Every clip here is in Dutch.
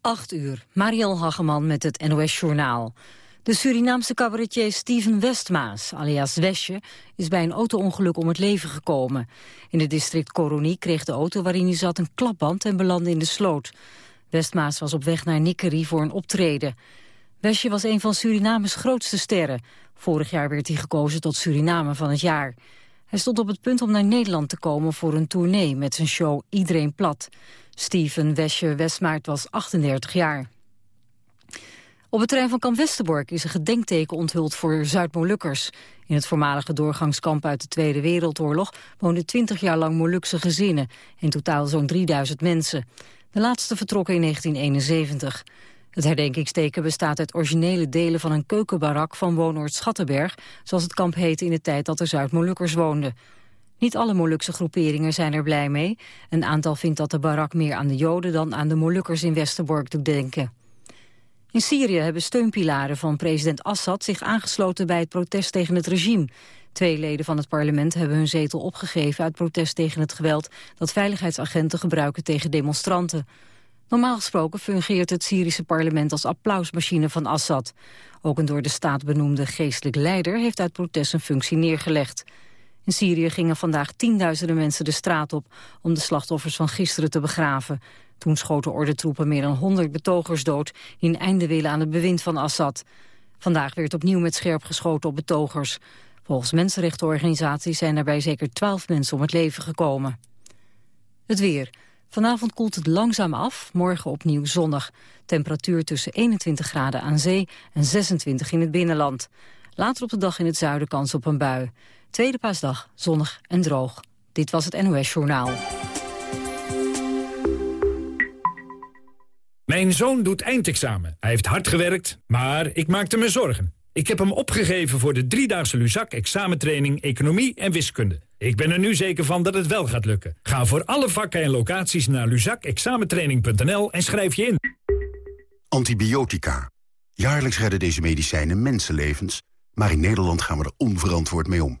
8 uur, Mariel Hageman met het NOS-journaal. De Surinaamse cabaretier Steven Westmaas, alias Wesje, is bij een auto-ongeluk om het leven gekomen. In het district Coronie kreeg de auto waarin hij zat een klapband en belandde in de sloot. Westmaas was op weg naar Nikkerie voor een optreden. Wesje was een van Surinames grootste sterren. Vorig jaar werd hij gekozen tot Suriname van het jaar. Hij stond op het punt om naar Nederland te komen voor een tournee met zijn show Iedereen Plat. Steven Wesje Westmaart was 38 jaar. Op het terrein van Kamp Westerbork is een gedenkteken onthuld voor Zuid-Molukkers. In het voormalige doorgangskamp uit de Tweede Wereldoorlog woonden 20 jaar lang Molukse gezinnen, in totaal zo'n 3000 mensen. De laatste vertrokken in 1971. Het herdenkingsteken bestaat uit originele delen van een keukenbarak van woonoord Schattenberg, zoals het kamp heette in de tijd dat er Zuid-Molukkers woonden. Niet alle Molukse groeperingen zijn er blij mee. Een aantal vindt dat de barak meer aan de Joden dan aan de Molukkers in Westerbork doet denken. In Syrië hebben steunpilaren van president Assad zich aangesloten bij het protest tegen het regime. Twee leden van het parlement hebben hun zetel opgegeven uit protest tegen het geweld dat veiligheidsagenten gebruiken tegen demonstranten. Normaal gesproken fungeert het Syrische parlement als applausmachine van Assad. Ook een door de staat benoemde geestelijk leider heeft uit protest een functie neergelegd. In Syrië gingen vandaag tienduizenden mensen de straat op om de slachtoffers van gisteren te begraven. Toen schoten ordentroepen meer dan 100 betogers dood die een einde willen aan het bewind van Assad. Vandaag werd opnieuw met scherp geschoten op betogers. Volgens mensenrechtenorganisaties zijn daarbij zeker 12 mensen om het leven gekomen. Het weer. Vanavond koelt het langzaam af, morgen opnieuw zonnig. Temperatuur tussen 21 graden aan zee en 26 in het binnenland. Later op de dag in het zuiden kans op een bui. Tweede paasdag, zonnig en droog. Dit was het NOS Journaal. Mijn zoon doet eindexamen. Hij heeft hard gewerkt, maar ik maakte me zorgen. Ik heb hem opgegeven voor de driedaagse Luzak examentraining Economie en Wiskunde. Ik ben er nu zeker van dat het wel gaat lukken. Ga voor alle vakken en locaties naar luzakexamentraining.nl en schrijf je in. Antibiotica. Jaarlijks redden deze medicijnen mensenlevens, maar in Nederland gaan we er onverantwoord mee om.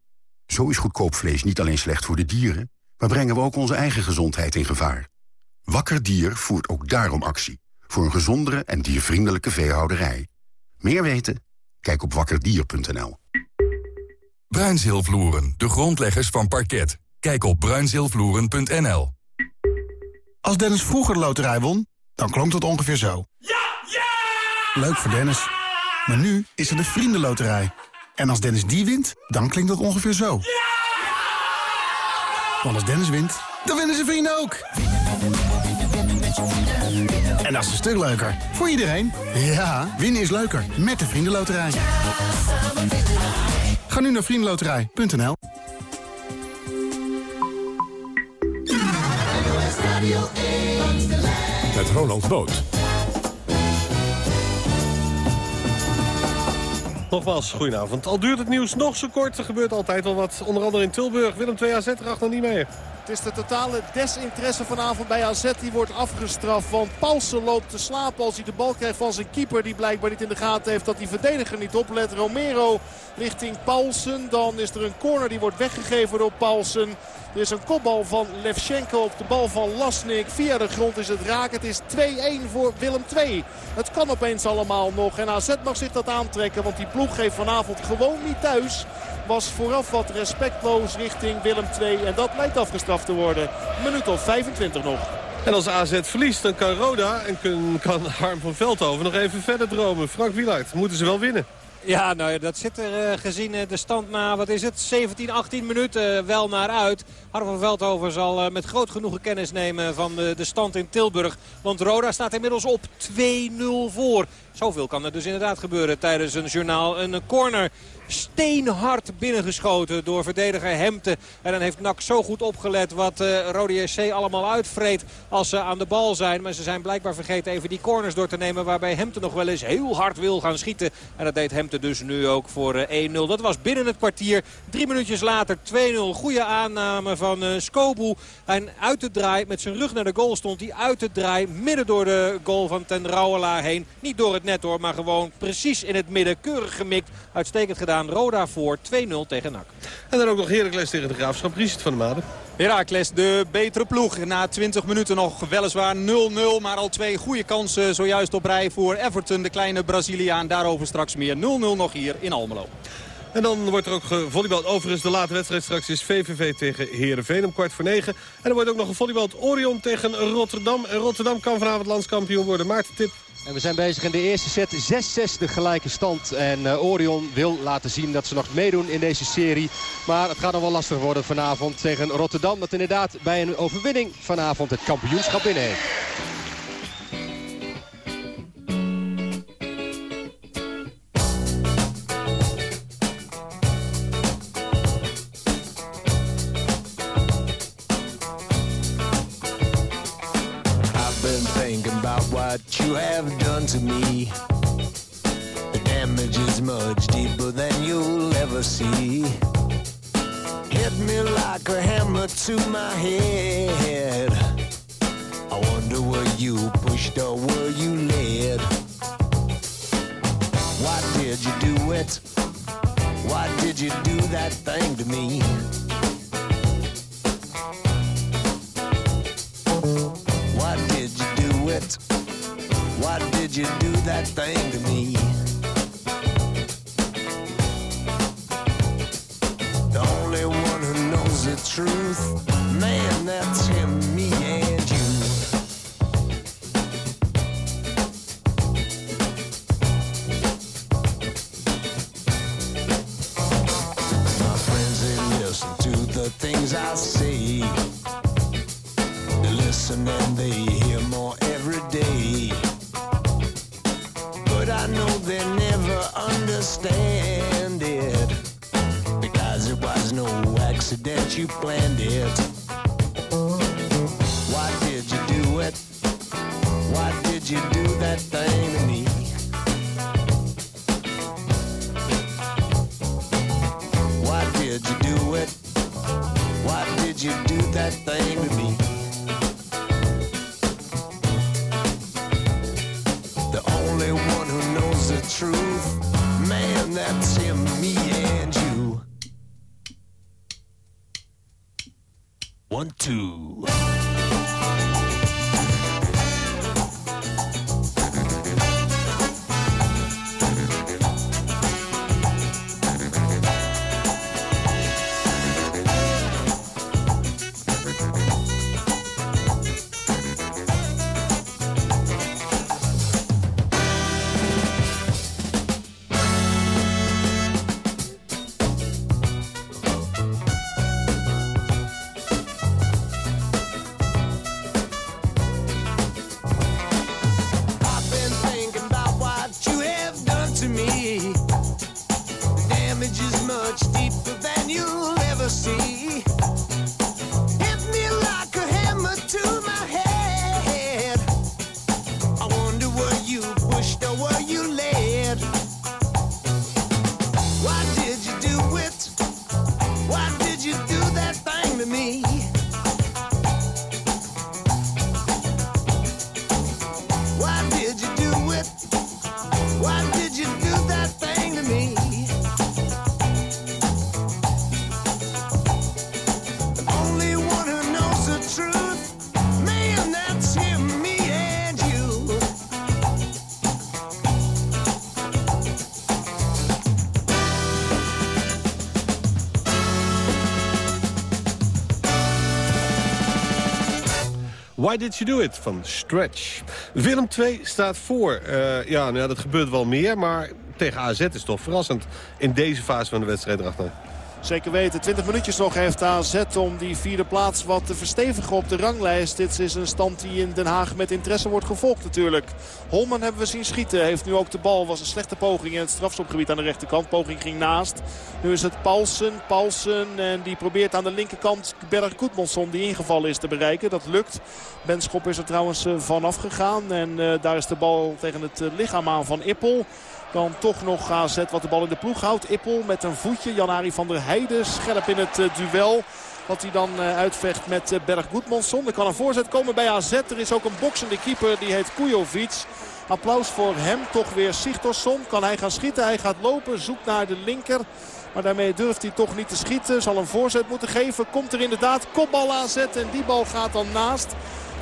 Zo is goedkoop vlees niet alleen slecht voor de dieren... maar brengen we ook onze eigen gezondheid in gevaar. Wakker Dier voert ook daarom actie. Voor een gezondere en diervriendelijke veehouderij. Meer weten? Kijk op wakkerdier.nl. Bruinzeelvloeren, de grondleggers van parket. Kijk op bruinzeelvloeren.nl. Als Dennis vroeger de loterij won, dan klonk het ongeveer zo. Ja! Ja! Leuk voor Dennis. Maar nu is er de Vriendenloterij. En als Dennis die wint, dan klinkt dat ongeveer zo. Ja! Want als Dennis wint, dan winnen zijn vrienden ook. En dat is een stuk leuker. Voor iedereen. Ja, winnen is leuker. Met de Vriendenloterij. Ga nu naar vriendenloterij.nl Met Ronald Boot. Nogmaals, goedenavond. Al duurt het nieuws nog zo kort, er gebeurt altijd wel wat. Onder andere in Tilburg. Willem 2 AZ erachter niet mee. Het is de totale desinteresse vanavond bij AZ. Die wordt afgestraft. Want Paulsen loopt te slapen als hij de bal krijgt van zijn keeper. Die blijkbaar niet in de gaten heeft dat die verdediger niet oplet. Romero richting Paulsen. Dan is er een corner die wordt weggegeven door Paulsen. Er is een kopbal van Levchenko op de bal van Lasnik. Via de grond is het raak. Het is 2-1 voor Willem II. Het kan opeens allemaal nog. En AZ mag zich dat aantrekken. Want die ploeg geeft vanavond gewoon niet thuis. Was vooraf wat respectloos richting Willem II. En dat lijkt afgestraft te worden. Minuut of 25 nog. En als AZ verliest, dan kan Roda en kan Harm van Veldhoven nog even verder dromen. Frank Wielaert, moeten ze wel winnen. Ja, nou ja, dat zit er uh, gezien uh, de stand na, wat is het, 17, 18 minuten uh, wel naar uit. Harm van Veldhoven zal met groot genoegen kennis nemen van de stand in Tilburg. Want Roda staat inmiddels op 2-0 voor. Zoveel kan er dus inderdaad gebeuren tijdens een journaal. Een corner steenhard binnengeschoten door verdediger Hemte. En dan heeft NAC zo goed opgelet wat uh, Rode SC allemaal uitvreet als ze aan de bal zijn. Maar ze zijn blijkbaar vergeten even die corners door te nemen waarbij Hemte nog wel eens heel hard wil gaan schieten. En dat deed Hemte dus nu ook voor 1-0. Dat was binnen het kwartier. Drie minuutjes later 2-0. Goede aanname van uh, Skobu. En uit de draai, met zijn rug naar de goal stond hij uit de draai. Midden door de goal van Ten Rouwelaar heen. Niet door het net hoor, maar gewoon precies in het midden. Keurig gemikt. Uitstekend gedaan. Roda voor 2-0 tegen NAC. En dan ook nog Heracles tegen de Graafschap. Richard van der Maden. Heracles, de betere ploeg. Na 20 minuten nog weliswaar 0-0. Maar al twee goede kansen zojuist op rij voor Everton. De kleine Braziliaan. Daarover straks meer 0-0 nog hier in Almelo. En dan wordt er ook gevolleybald. Overigens, de late wedstrijd straks is VVV tegen Heerenveen om kwart voor negen. En er wordt ook nog gevolleybald Orion tegen Rotterdam. En Rotterdam kan vanavond landskampioen worden. Maarten Tip. En we zijn bezig in de eerste set. 6-6 de gelijke stand. En uh, Orion wil laten zien dat ze nog meedoen in deze serie. Maar het gaat nog wel lastig worden vanavond tegen Rotterdam. Dat inderdaad bij een overwinning vanavond het kampioenschap binnen heeft. That thing to me? The only one who knows the truth. Man, that's him, me and you. One, two. Why Did You Do It van Stretch. Willem 2 staat voor. Uh, ja, nou dat gebeurt wel meer, maar tegen AZ is toch verrassend in deze fase van de wedstrijd erachter. Zeker weten. 20 minuutjes nog heeft AZ om die vierde plaats wat te verstevigen op de ranglijst. Dit is een stand die in Den Haag met interesse wordt gevolgd natuurlijk. Holman hebben we zien schieten. Heeft nu ook de bal. Was een slechte poging in het strafschopgebied aan de rechterkant. Poging ging naast. Nu is het Paulsen. Paulsen en die probeert aan de linkerkant Berg Goedmondson die ingevallen is te bereiken. Dat lukt. Benschop is er trouwens eh, vanaf gegaan. En uh, daar is de bal tegen het uh, lichaam aan van Ippel. Dan toch nog AZ wat de bal in de ploeg houdt. Ippel met een voetje. Jan-Ari van der Heijden scherp in het duel. Wat hij dan uitvecht met Berg Goedmondson. Er kan een voorzet komen bij AZ. Er is ook een boksende keeper. Die heet Kujovic. Applaus voor hem. Toch weer Sigtorsson. Kan hij gaan schieten. Hij gaat lopen. Zoekt naar de linker. Maar daarmee durft hij toch niet te schieten. Zal een voorzet moeten geven. Komt er inderdaad kopbal aanzet. En die bal gaat dan naast.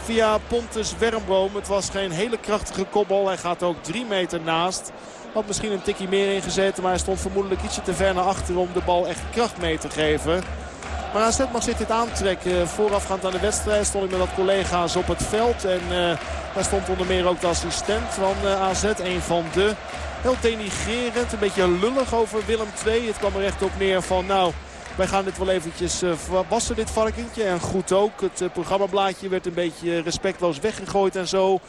Via Pontus Wermboom. Het was geen hele krachtige kopbal. Hij gaat ook drie meter naast. Had misschien een tikje meer ingezeten. Maar hij stond vermoedelijk ietsje te ver naar achter om de bal echt kracht mee te geven. Maar AZ mag zich dit aantrekken. Voorafgaand aan de wedstrijd stond ik met wat collega's op het veld. En uh, daar stond onder meer ook de assistent van uh, AZ. Een van de Heel denigrerend, een beetje lullig over Willem II. Het kwam er echt op neer van nou... Wij gaan dit wel eventjes uh, wassen, dit varkentje. En goed ook. Het programmablaadje werd een beetje respectloos weggegooid en zo.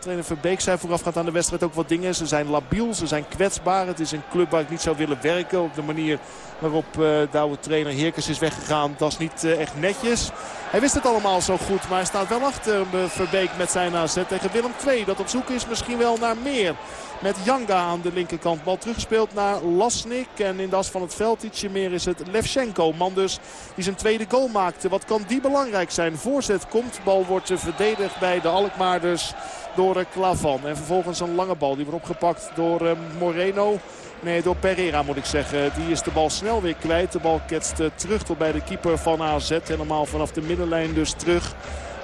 Trainer Verbeek zei voorafgaand aan de wedstrijd ook wat dingen. Ze zijn labiel, ze zijn kwetsbaar. Het is een club waar ik niet zou willen werken. Op de manier waarop uh, de trainer Heerkens is weggegaan. Dat is niet uh, echt netjes. Hij wist het allemaal zo goed. Maar hij staat wel achter Verbeek met zijn AZ tegen Willem II. Dat op zoek is misschien wel naar meer. Met Janga aan de linkerkant. Bal teruggespeeld naar Lasnik. En in de as van het veld ietsje meer is het Levchenko. Man dus die zijn tweede goal maakte. Wat kan die belangrijk zijn? Voorzet komt. Bal wordt verdedigd bij de Alkmaarders door Klavan. En vervolgens een lange bal. Die wordt opgepakt door eh, Moreno. Nee, door Pereira moet ik zeggen. Die is de bal snel weer kwijt. De bal ketst terug tot bij de keeper van AZ. Helemaal vanaf de middenlijn dus terug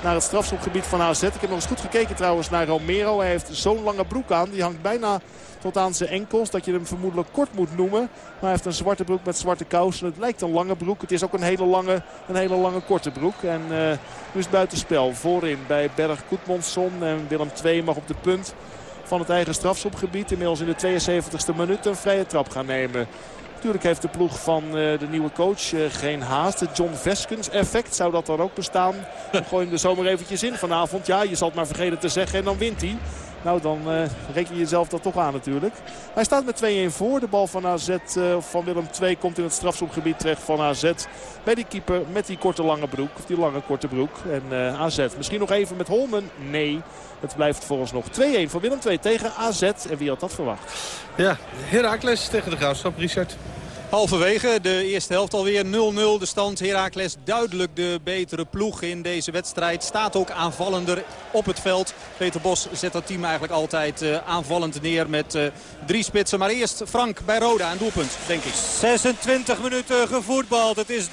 naar het strafschopgebied van AZ. Ik heb nog eens goed gekeken trouwens naar Romero. Hij heeft zo'n lange broek aan. Die hangt bijna tot aan zijn enkels. Dat je hem vermoedelijk kort moet noemen. Maar hij heeft een zwarte broek met zwarte kousen. Het lijkt een lange broek. Het is ook een hele lange, een hele lange korte broek. En uh, nu is het buitenspel. Voorin bij Berg Koetmonsson. En Willem II mag op de punt van het eigen strafschopgebied. Inmiddels in de 72e minuut een vrije trap gaan nemen. Natuurlijk heeft de ploeg van uh, de nieuwe coach uh, geen haast. Het John Veskens effect zou dat dan ook bestaan. Dan gooi hem er zomaar eventjes in vanavond. Ja, je zal het maar vergeten te zeggen en dan wint hij. Nou, dan uh, reken je jezelf dat toch aan natuurlijk. Hij staat met 2-1 voor. De bal van AZ, uh, van Willem II, komt in het strafschopgebied terecht van AZ. Bij die keeper met die korte lange broek. Of die lange korte broek. En uh, AZ. Misschien nog even met Holmen? Nee. Het blijft volgens nog 2-1 voor Willem II tegen AZ. En wie had dat verwacht? Ja, Herakles tegen de Graafschap, Richard. Halverwege de eerste helft alweer 0-0 de stand. Heracles duidelijk de betere ploeg in deze wedstrijd. Staat ook aanvallender op het veld. Peter Bos zet dat team eigenlijk altijd uh, aanvallend neer met uh, drie spitsen. Maar eerst Frank bij Roda, een doelpunt, denk ik. 26 minuten gevoetbald. Het is 3-0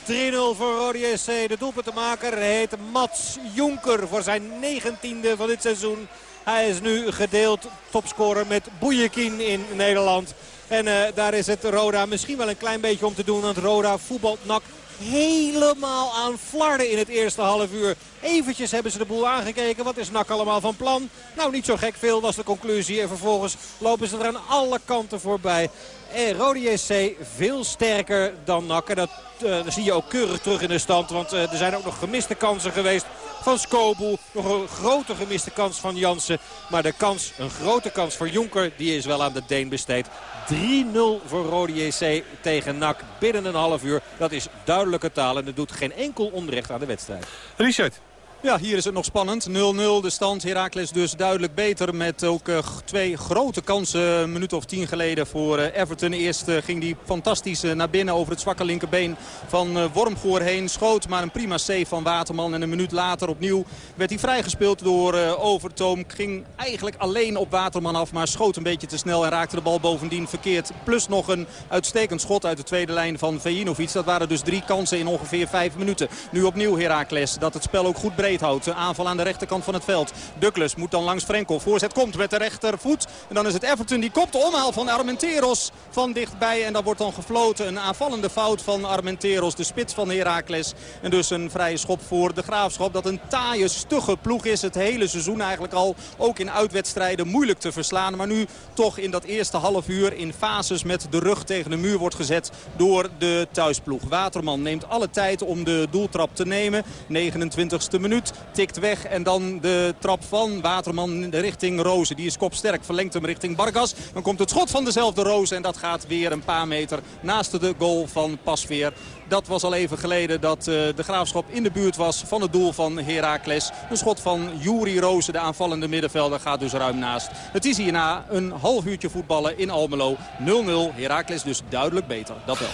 voor Rode SC. De doelpuntenmaker heet Mats Jonker voor zijn negentiende van dit seizoen. Hij is nu gedeeld topscorer met Boejekin in Nederland. En uh, daar is het Roda misschien wel een klein beetje om te doen. Want Roda voetbalt nak helemaal aan flarden in het eerste half uur. Eventjes hebben ze de boel aangekeken. Wat is NAC allemaal van plan? Nou, niet zo gek veel was de conclusie. En vervolgens lopen ze er aan alle kanten voorbij. En Rode SC veel sterker dan NAC. En dat uh, zie je ook keurig terug in de stand. Want uh, er zijn ook nog gemiste kansen geweest van Skobu. Nog een grote gemiste kans van Jansen. Maar de kans, een grote kans voor Jonker, die is wel aan de Deen besteed. 3-0 voor Rode JC tegen NAC binnen een half uur. Dat is duidelijke taal en het doet geen enkel onrecht aan de wedstrijd. Richard. Ja, hier is het nog spannend. 0-0 de stand. Heracles dus duidelijk beter met ook uh, twee grote kansen een minuut of tien geleden voor uh, Everton. Eerst uh, ging die fantastisch naar binnen over het zwakke linkerbeen van Wormgoor heen. Schoot maar een prima save van Waterman. En een minuut later opnieuw werd hij vrijgespeeld door Overtoom. Ging eigenlijk alleen op Waterman af, maar schoot een beetje te snel en raakte de bal bovendien verkeerd. Plus nog een uitstekend schot uit de tweede lijn van Vejinovic. Dat waren dus drie kansen in ongeveer vijf minuten. Nu opnieuw Heracles dat het spel ook goed breed Aanval aan de rechterkant van het veld. Douglas moet dan langs Frenkel. Voorzet komt met de rechtervoet. En dan is het Everton die kopt de omhaal van Armenteros van dichtbij. En dat wordt dan gefloten. Een aanvallende fout van Armenteros, de spits van Heracles. En dus een vrije schop voor de Graafschap. Dat een taaie, stugge ploeg is. Het hele seizoen eigenlijk al. Ook in uitwedstrijden moeilijk te verslaan. Maar nu toch in dat eerste half uur in fases met de rug tegen de muur wordt gezet door de thuisploeg. Waterman neemt alle tijd om de doeltrap te nemen. 29e minuut, tikt weg en dan de trap van Waterman richting Rozen. Die is kopsterk, verlengt hem richting Bargas. Dan komt het schot van dezelfde Rozen en dat gaat weer een paar meter naast de goal van Pasveer. Dat was al even geleden dat uh, de Graafschap in de buurt was van het doel van Heracles. Een schot van Juri Rozen, de aanvallende middenvelder, gaat dus ruim naast. Het is hierna een half uurtje voetballen in Almelo. 0-0, Heracles dus duidelijk beter, dat wel.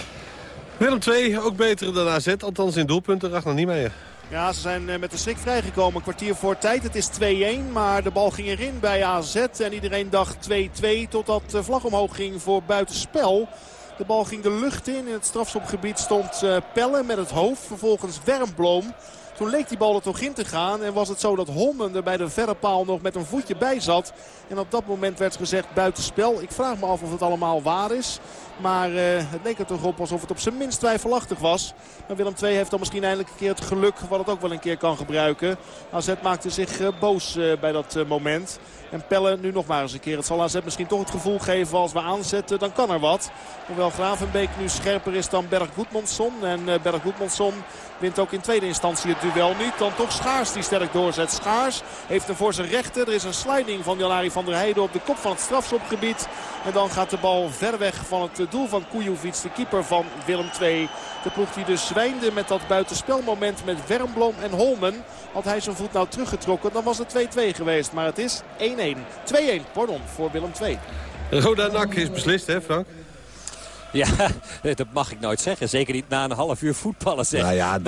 Willem 2 ook beter dan AZ, althans in doelpunten. niet mee. Ja, ze zijn eh, met de schrik vrijgekomen. Een kwartier voor tijd. Het is 2-1, maar de bal ging erin bij AZ. En iedereen dacht 2-2 totdat de vlag omhoog ging voor buitenspel. De bal ging de lucht in. In het strafschopgebied stond uh, Pelle met het hoofd. Vervolgens Wermbloom. Toen leek die bal er toch in te gaan. En was het zo dat Holmen er bij de verre paal nog met een voetje bij zat. En op dat moment werd gezegd buitenspel. Ik vraag me af of het allemaal waar is. Maar uh, het leek er toch op alsof het op zijn minst twijfelachtig was. Maar Willem II heeft dan misschien eindelijk een keer het geluk wat het ook wel een keer kan gebruiken. AZ maakte zich uh, boos uh, bij dat moment. En Pelle nu nog maar eens een keer. Het zal AZ misschien toch het gevoel geven als we aanzetten, dan kan er wat. Hoewel Gravenbeek nu scherper is dan Berg Goedmondsson. En Berg Goedmondsson wint ook in tweede instantie het duel niet. Dan toch Schaars die sterk doorzet. Schaars heeft hem voor zijn rechter. Er is een sliding van Janari van der Heijden op de kop van het strafschopgebied. En dan gaat de bal ver weg van het doel van Kujovic, de keeper van Willem II. De ploeg die dus zwijnde met dat buitenspelmoment met Wermblom en Holmen. Had hij zijn voet nou teruggetrokken, dan was het 2-2 geweest. Maar het is 1-1. 2-1, pardon, voor Willem II. Roda Nak is beslist, hè Frank? Ja, dat mag ik nooit zeggen. Zeker niet na een half uur voetballen. Zeg. Nou ja,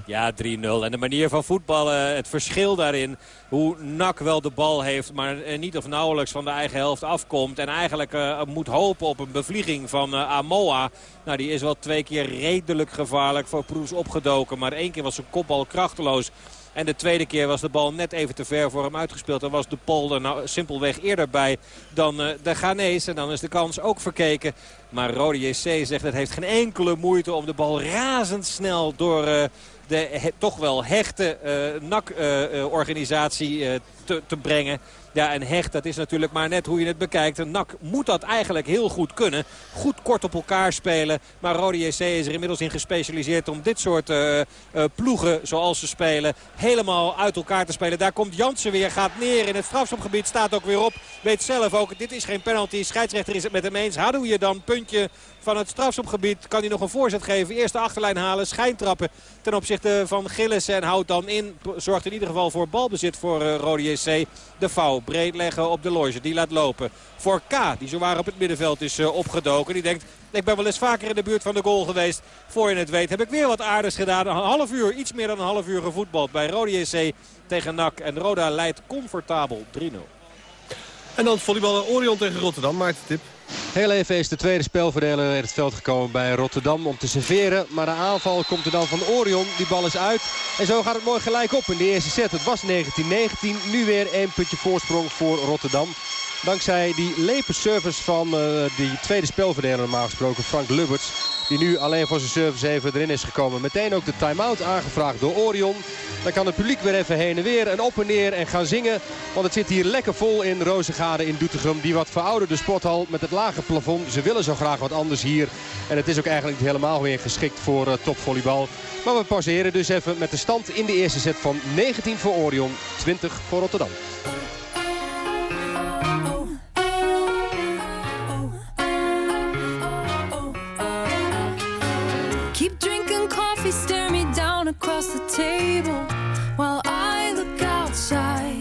3-0. Ja, 3-0. En de manier van voetballen, het verschil daarin. Hoe Nak wel de bal heeft, maar eh, niet of nauwelijks van de eigen helft afkomt. En eigenlijk uh, moet hopen op een bevlieging van uh, Amoa. Nou, die is wel twee keer redelijk gevaarlijk voor Proes opgedoken. Maar één keer was zijn kopbal krachteloos. En de tweede keer was de bal net even te ver voor hem uitgespeeld. En was de Pol er nou simpelweg eerder bij dan de Ghanese. En dan is de kans ook verkeken. Maar Rode JC zegt het heeft geen enkele moeite om de bal razendsnel door... Uh, de toch wel hechte uh, NAC-organisatie te, te brengen. Ja, en hecht, dat is natuurlijk maar net hoe je het bekijkt. Een NAC moet dat eigenlijk heel goed kunnen. Goed kort op elkaar spelen. Maar Rode JC is er inmiddels in gespecialiseerd om dit soort ploegen zoals ze spelen helemaal uit elkaar te spelen. Daar komt Jansen weer, gaat neer in het strafschopgebied, staat ook weer op. Weet zelf ook, dit is geen penalty. Scheidsrechter is het met hem eens. Hoe je dan van het strafschopgebied. Kan hij nog een voorzet geven. Eerst de achterlijn halen. Schijntrappen ten opzichte van Gillis. En houdt dan in. Zorgt in ieder geval voor balbezit voor uh, Rode JC. De fout breed leggen op de loge. Die laat lopen. Voor K, die zowaar op het middenveld is uh, opgedoken. Die denkt, ik ben wel eens vaker in de buurt van de goal geweest. Voor je het weet heb ik weer wat aardigs gedaan. Een half uur, iets meer dan een half uur gevoetbald bij Rode JC tegen NAC. En Roda leidt comfortabel 3-0. En dan volleyballen Orion tegen Rotterdam. Maakt de tip. Heel even is de tweede spelverdeler in het veld gekomen bij Rotterdam om te serveren. Maar de aanval komt er dan van Orion. Die bal is uit. En zo gaat het mooi gelijk op in de eerste set. Het was 19-19. Nu weer één puntje voorsprong voor Rotterdam. Dankzij die lepe service van uh, die tweede spelverdeler normaal gesproken, Frank Lubberts. Die nu alleen voor zijn service even erin is gekomen. Meteen ook de time-out aangevraagd door Orion. Dan kan het publiek weer even heen en weer en op en neer en gaan zingen. Want het zit hier lekker vol in Rozengade in Doetinchem. Die wat verouderde sporthal met het lage plafond. Ze willen zo graag wat anders hier. En het is ook eigenlijk niet helemaal weer geschikt voor uh, topvolleybal. Maar we pauzeren dus even met de stand in de eerste set van 19 voor Orion, 20 voor Rotterdam. Keep drinking coffee, stare me down across the table while I look outside.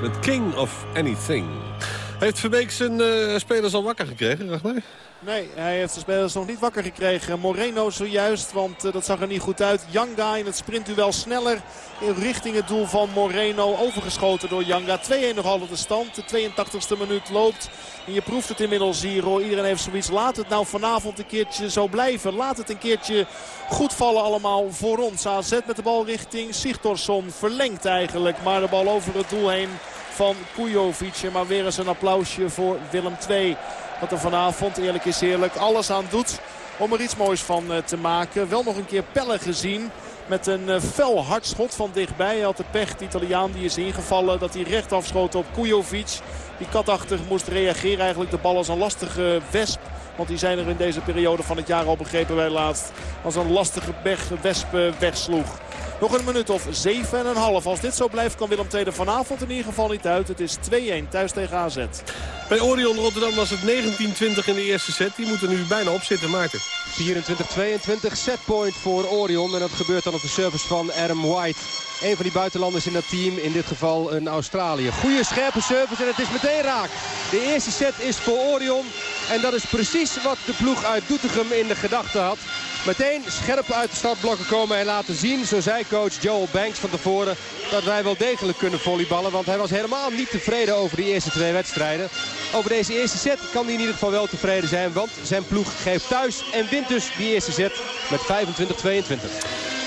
Met King of Anything. Heeft Verbeek zijn eh, spelers al wakker gekregen, Ragnar? Nee, hij heeft de spelers nog niet wakker gekregen. Moreno zojuist, want eh, dat zag er niet goed uit. Janga in het sprintduel sneller in richting het doel van Moreno. Overgeschoten door Janga. 2-1 nog altijd de stand. De 82e minuut loopt. En je proeft het inmiddels hier hoor. Iedereen heeft zoiets. Laat het nou vanavond een keertje zo blijven. Laat het een keertje goed vallen allemaal voor ons. AZ met de bal richting Sigtorsson. Verlengt eigenlijk. Maar de bal over het doel heen van Kujovic. Maar weer eens een applausje voor Willem II. Wat er vanavond, eerlijk is eerlijk, alles aan doet om er iets moois van eh, te maken. Wel nog een keer Pelle gezien. Met een eh, fel hardschot van dichtbij. Hij had de pech, de Italiaan die is ingevallen. Dat hij recht afschoot op Kujovic. Die katachtig moest reageren. Eigenlijk de bal als een lastige wesp. Want die zijn er in deze periode van het jaar al begrepen wij laatst. Als een lastige wesp eh, wegsloeg. Nog een minuut of 7,5. Als dit zo blijft kan Willem II vanavond in ieder geval niet uit. Het is 2-1 thuis tegen AZ. Bij Orion Rotterdam was het 19-20 in de eerste set. Die moeten nu bijna opzitten, Maarten. 24-22 setpoint voor Orion. En dat gebeurt dan op de service van Adam White. Een van die buitenlanders in dat team, in dit geval een Australië. Goede scherpe service en het is meteen raak. De eerste set is voor Orion. En dat is precies wat de ploeg uit Doetinchem in de gedachten had. Meteen scherp uit de startblokken komen en laten zien, zo zei coach Joel Banks van tevoren, dat wij wel degelijk kunnen volleyballen. Want hij was helemaal niet tevreden over die eerste twee wedstrijden. Over deze eerste set kan hij in ieder geval wel tevreden zijn, want zijn ploeg geeft thuis en wint dus die eerste set met 25-22.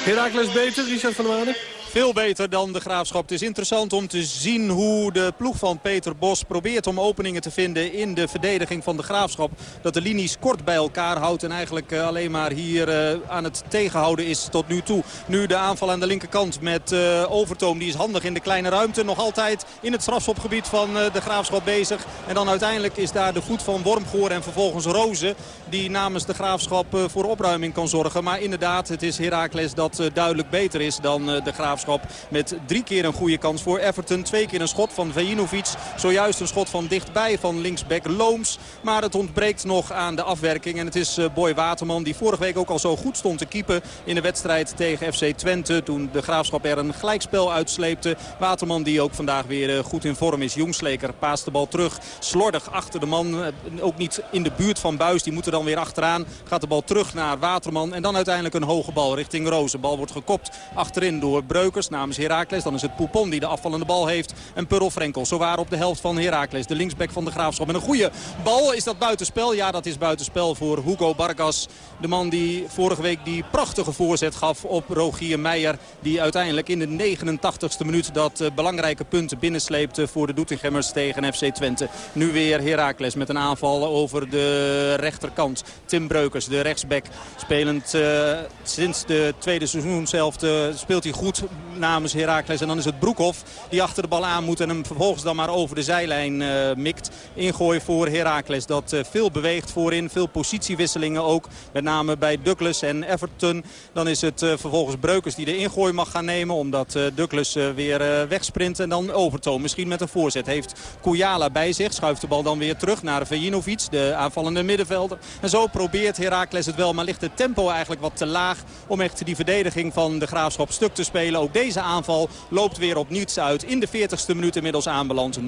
Herakles beter, Richard van der Manen? Veel beter dan de Graafschap. Het is interessant om te zien hoe de ploeg van Peter Bos probeert om openingen te vinden in de verdediging van de Graafschap. Dat de linies kort bij elkaar houdt en eigenlijk eh, alleen maar hier uh, aan het tegenhouden is tot nu toe. Nu de aanval aan de linkerkant met uh, Overtoom. Die is handig in de kleine ruimte. Nog altijd in het strafschopgebied van de Graafschap bezig. En dan uiteindelijk is daar de voet van Wormgoor en vervolgens Rozen. Die namens de Graafschap voor opruiming kan zorgen. Maar inderdaad, het is Heracles dat duidelijk beter is dan de Graafschap Met drie keer een goede kans voor Everton. Twee keer een schot van Vejinovic. Zojuist een schot van dichtbij van linksback Looms. Maar het ontbreekt nog aan de afwerking. En het is eh, Boy Waterman die vorige week ook al zo goed stond te keepen in de wedstrijd tegen FC Twente. Toen de Graafschap er een gelijkspel uitsleepte. Waterman die ook vandaag weer eh, goed in vorm is. Jongsleker paast de bal terug. Slordig achter de man. Eh, Ook niet in de buurt van Buis. Die moet er dan weer achteraan. Gaat de bal terug naar Waterman. En dan uiteindelijk een hoge bal richting. De bal wordt gekopt achterin door Namens Heracles. Dan is het Poupon die de afvallende bal heeft. En Purl Frenkel. Zo op de helft van Heracles. De linksback van de Graafschap. Met een goede bal. Is dat buitenspel? Ja, dat is buitenspel voor Hugo Bargas. De man die vorige week die prachtige voorzet gaf op Rogier Meijer. Die uiteindelijk in de 89ste minuut dat eh, belangrijke punt binnensleepte voor de Doetinchemmers tegen FC Twente. Nu weer Heracles met een aanval over de rechterkant. Tim Breukers, de rechtsback, spelend eh, sinds de tweede seizoenshelft uh, speelt hij goed namens Heracles. En dan is het Broekhoff die achter de bal aan moet en hem vervolgens dan maar over de zijlijn eh, mikt. Ingooi voor Heracles dat eh, veel beweegt voorin, veel positiewisselingen ook. Met name bij Douglas en Everton. Dan is het eh, vervolgens Breukers die de ingooi mag gaan nemen omdat Douglas weer wegsprint. En dan Overtoom misschien met een voorzet. Heeft Kouyala bij zich, schuift de bal dan weer terug naar Vejinovic, de aanvallende middenvelder. En zo probeert Heracles het wel, maar ligt het tempo eigenlijk wat te laag om echt die verdediging van de Graafschap stuk te spelen. Ook deze aanval loopt weer op niets uit. In de 40ste minuut inmiddels aanbeland. 0-0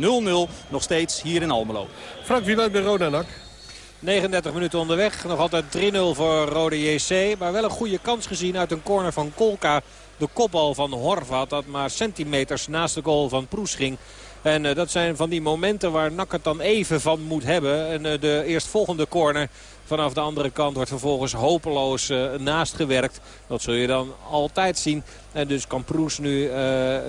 nog steeds hier in Almelo. Frank Wieluid bij Roda Nak. 39 minuten onderweg. Nog altijd 3-0 voor Rode JC. Maar wel een goede kans gezien uit een corner van Kolka. De kopbal van Horvat dat maar centimeters naast de goal van Proes ging. En eh, dat zijn van die momenten waar Nak het dan even van moet hebben. En uh, de eerstvolgende corner vanaf de andere kant wordt vervolgens hopeloos uh, naast gewerkt. Dat zul je dan altijd zien. En dus kan Proes nu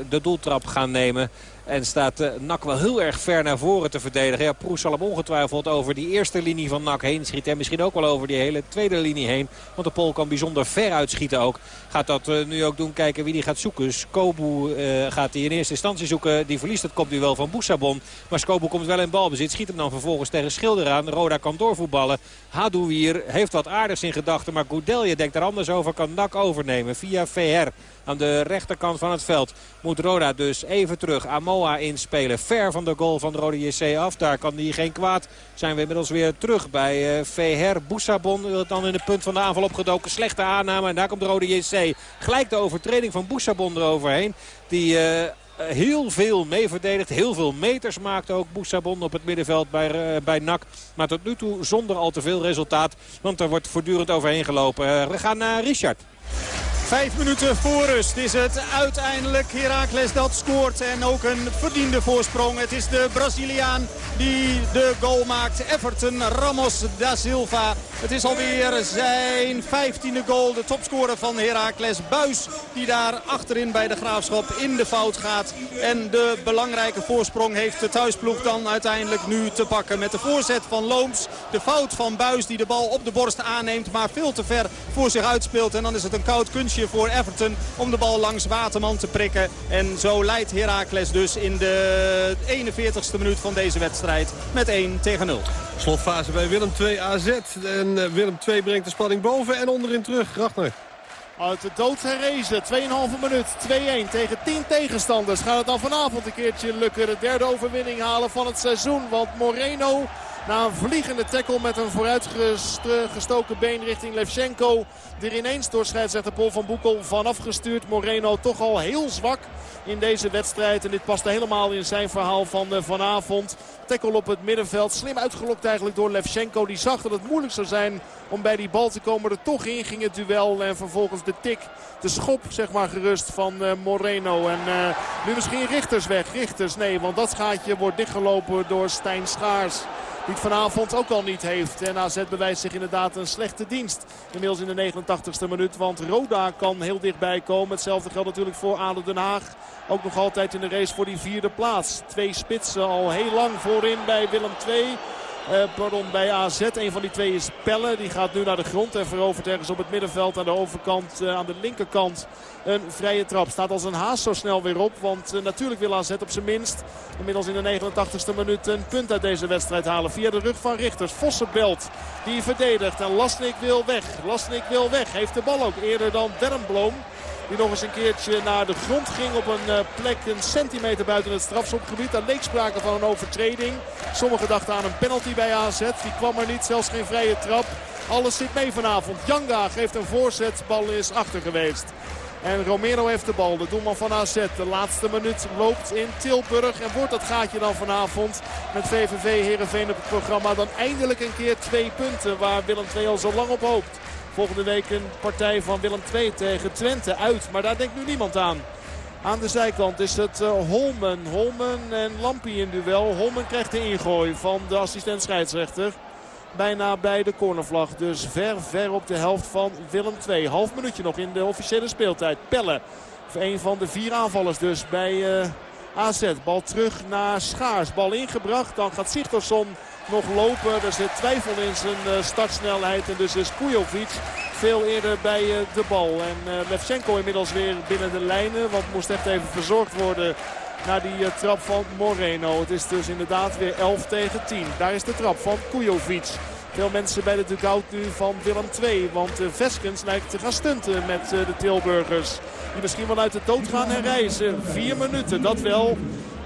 de doeltrap gaan nemen. En staat uh, Nak wel heel erg ver naar voren te verdedigen. Ja, Proes zal hem ongetwijfeld over die eerste linie van Nak heen schieten. En misschien ook wel over die hele tweede linie heen. Want de Pool kan bijzonder ver uitschieten ook. Gaat dat uh, nu ook doen. Kijken wie die gaat zoeken. Skobu uh, gaat hij in eerste instantie zoeken. Die verliest het komt nu wel van Boussabon. Maar Skobu komt wel in balbezit. Schiet hem dan vervolgens tegen Schilder aan. Roda kan doorvoetballen. Hadouier heeft wat aardigs in gedachten. Maar Goudelje denkt er anders over. Kan Nak overnemen via VR. Aan de rechterkant van het veld moet Roda dus even terug Amoa inspelen. Ver van de goal van de Rode JC af. Daar kan hij geen kwaad. Zijn we inmiddels weer terug bij Veher. Boussabon dan in het punt van de aanval opgedoken. Slechte aanname en daar komt de Rode JC. Gelijk de overtreding van Boussabon eroverheen. Die... Uh, heel veel mee verdedigt. Heel veel meters maakt ook Boussabon op het middenveld bij, uh, bij NAC. Maar tot nu toe zonder al te veel resultaat. Want er wordt voortdurend overheen gelopen. We gaan naar Richard. Vijf minuten voor rust is het uiteindelijk Heracles dat scoort. En ook een verdiende voorsprong. Het is de Braziliaan die de goal maakt. Everton Ramos da Silva. Het is alweer zijn vijftiende goal. De topscorer van Heracles. Buis die daar achterin bij de Graafschap in de fout gaat. En de belangrijke voorsprong heeft de thuisploeg dan uiteindelijk nu te pakken. Met de voorzet van Looms. De fout van Buis die de bal op de borst aanneemt. Maar veel te ver voor zich uitspeelt. En dan is het een koud kunstje voor Everton om de bal langs Waterman te prikken. En zo leidt Heracles dus in de 41ste minuut van deze wedstrijd met 1 tegen 0. Slotfase bij Willem 2 AZ. Willem 2 brengt de spanning boven en onderin terug. Ragnar. Uit de dood herrezen. 2,5 minuut. 2-1 tegen 10 tegenstanders. Gaat het dan vanavond een keertje lukken. De derde overwinning halen van het seizoen. Want Moreno na een vliegende tackle met een vooruitgestoken been richting Levchenko. Er ineens door scheidsrechter Paul van Boekel vanaf gestuurd. Moreno toch al heel zwak in deze wedstrijd. En dit past helemaal in zijn verhaal van vanavond. Tackle op het middenveld. Slim uitgelokt eigenlijk door Levchenko. Die zag dat het moeilijk zou zijn om bij die bal te komen. Er toch in ging het duel. En vervolgens de tik, de schop zeg maar gerust van uh, Moreno. En uh, nu misschien Richters weg. Richters nee, want dat schaatje wordt dichtgelopen door Stijn Schaars. Die het vanavond ook al niet heeft. En AZ bewijst zich inderdaad een slechte dienst. Inmiddels in de 89ste minuut. Want Roda kan heel dichtbij komen. Hetzelfde geldt natuurlijk voor ADO Den Haag. Ook nog altijd in de race voor die vierde plaats. Twee spitsen al heel lang voorin bij Willem II. Uh, pardon, bij AZ. Een van die twee is Pelle. Die gaat nu naar de grond en verovert ergens op het middenveld aan de overkant, uh, aan de linkerkant. Een vrije trap. Staat als een haas zo snel weer op. Want uh, natuurlijk wil AZ op zijn minst inmiddels in de 89ste minuut een punt uit deze wedstrijd halen. Via de rug van Richters. Vossenbelt die verdedigt. En Lasnik wil weg. Lasnik wil weg. Heeft de bal ook eerder dan Wernbloem. Die nog eens een keertje naar de grond ging op een eh, plek een centimeter buiten het strafschopgebied. Daar leek sprake van een overtreding. Sommigen dachten aan een penalty bij AZ. Die kwam er niet, zelfs geen vrije trap. Alles zit mee vanavond. Janga geeft een voorzet. Bal is achter geweest. En Romero heeft de bal, de doelman van AZ. De laatste minuut loopt in Tilburg. En wordt dat gaatje dan vanavond met VVV Heerenveen op het programma... dan eindelijk een keer twee punten waar Willem II al zo lang op hoopt. Volgende week een partij van Willem II tegen Twente uit. Maar daar denkt nu niemand aan. Aan de zijkant is het uh, Holmen. Holmen en Lampie in duel. Holmen krijgt de ingooi van de assistent scheidsrechter. Bijna bij de cornervlag. Dus ver, ver op de helft van Willem II. Half minuutje nog in de officiële speeltijd. Pelle. Een van de vier aanvallers dus bij uh, AZ. Bal terug naar Schaars. Bal ingebracht. Dan gaat Sigtorsson nog lopen. Er zit twijfel in zijn uh, startsnelheid. En dus is Kujovic veel eerder bij uh, de bal. En uh, Levchenko inmiddels weer binnen de lijnen. Want moest echt even verzorgd worden naar die trap van Moreno. Het is dus inderdaad weer 11 tegen 10. Daar is de trap van Kujovic. Veel mensen bij de dugout nu van Willem II. Want uh, Veskens lijkt te gaan stunten met uh, de Tilburgers. Die misschien wel uit de dood gaan herreizen. Vier minuten, dat wel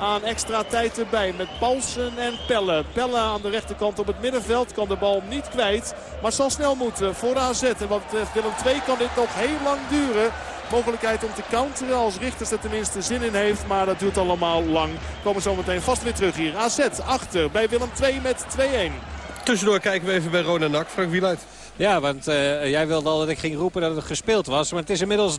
aan extra tijd erbij. Met Paulsen en Pelle. Pelle aan de rechterkant op het middenveld. Kan de bal niet kwijt. Maar zal snel moeten voor AZ. En wat Willem II kan dit nog heel lang duren. Mogelijkheid om te counteren als Richters er tenminste zin in heeft. Maar dat duurt allemaal lang. Komen zo meteen vast weer terug hier. AZ achter bij Willem II met 2-1. Tussendoor kijken we even bij Rona Nak. Frank Wieluid. Ja, want uh, jij wilde al dat ik ging roepen dat het gespeeld was. Maar het is inmiddels 3-1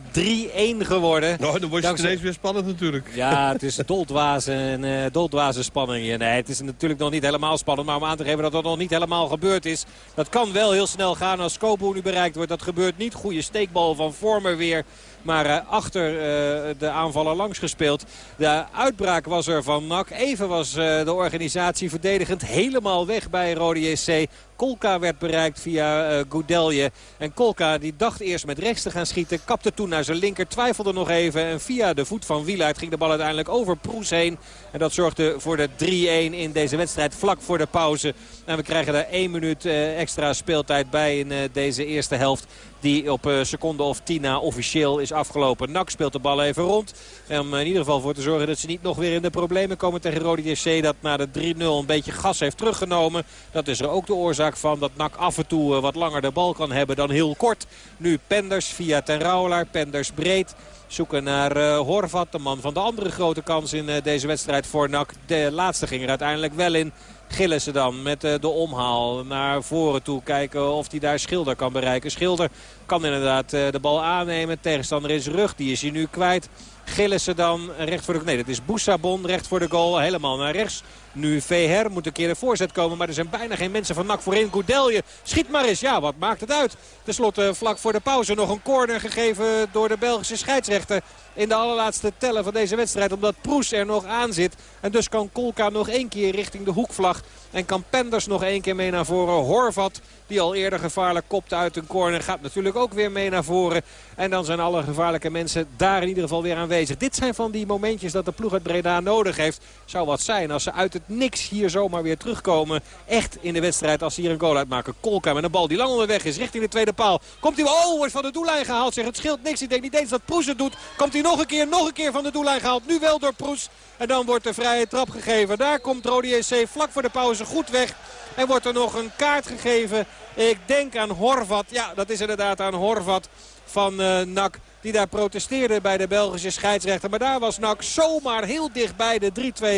geworden. Nou, dan wordt het ineens weer spannend natuurlijk. Ja, het is doldwaze en uh, doldwaze spanning. Nee, het is natuurlijk nog niet helemaal spannend. Maar om aan te geven dat dat nog niet helemaal gebeurd is. Dat kan wel heel snel gaan als Kobo nu bereikt wordt. Dat gebeurt niet. Goede steekbal van Vormer weer. Maar uh, achter uh, de aanvaller langs gespeeld. De uitbraak was er van NAC. Even was uh, de organisatie verdedigend helemaal weg bij Rode JC. Kolka werd bereikt via uh, Goudelje. En Kolka die dacht eerst met rechts te gaan schieten. Kapte toen naar zijn linker. Twijfelde nog even. En via de voet van Wieluid ging de bal uiteindelijk over Proes heen. En dat zorgde voor de 3-1 in deze wedstrijd vlak voor de pauze. En we krijgen daar één minuut uh, extra speeltijd bij in uh, deze eerste helft. Die op een seconde of tien na officieel is afgelopen. Nak speelt de bal even rond. Om in ieder geval voor te zorgen dat ze niet nog weer in de problemen komen tegen Rode JC. Dat na de 3-0 een beetje gas heeft teruggenomen. Dat is er ook de oorzaak van dat Nak af en toe wat langer de bal kan hebben dan heel kort. Nu Penders via Ten Rouwelaar. Penders breed. Zoeken naar uh, Horvat, de man van de andere grote kans in uh, deze wedstrijd voor NAC. De laatste ging er uiteindelijk wel in. Gillissen dan met de omhaal naar voren toe. Kijken of hij daar Schilder kan bereiken. Schilder kan inderdaad de bal aannemen. Tegenstander is rug, die is hij nu kwijt. Gillissen dan recht voor de... Nee, dat is Boussabon recht voor de goal. Helemaal naar rechts. Nu Veher moet een keer de voorzet komen. Maar er zijn bijna geen mensen van NAC voorin. Goudelje schiet maar eens. Ja, wat maakt het uit? Ten slotte vlak voor de pauze nog een corner gegeven door de Belgische scheidsrechter. In de allerlaatste tellen van deze wedstrijd. Omdat Proes er nog aan zit. En dus kan Kolka nog één keer richting de hoekvlag. En kan Penders nog één keer mee naar voren. Horvat, die al eerder gevaarlijk kopte uit een corner, gaat natuurlijk ook weer mee naar voren. En dan zijn alle gevaarlijke mensen daar in ieder geval weer aanwezig. Dit zijn van die momentjes dat de ploeg uit Breda nodig heeft. Zou wat zijn als ze uit het niks hier zomaar weer terugkomen. Echt in de wedstrijd als ze hier een goal uitmaken. Kolka met een bal die lang onderweg is richting de tweede paal. Komt hij, oh, wordt van de doellijn gehaald. Zeg, het scheelt niks. Ik denk niet eens dat Proes het doet. Komt hij nog een keer, nog een keer van de doellijn gehaald. Nu wel door Proes. En dan wordt de vrije trap gegeven. Daar komt Rode JC vlak voor de pauze goed weg. En wordt er nog een kaart gegeven. Ik denk aan Horvat. Ja, dat is inderdaad aan Horvat van uh, NAC. Die daar protesteerde bij de Belgische scheidsrechter. Maar daar was NAC zomaar heel dichtbij de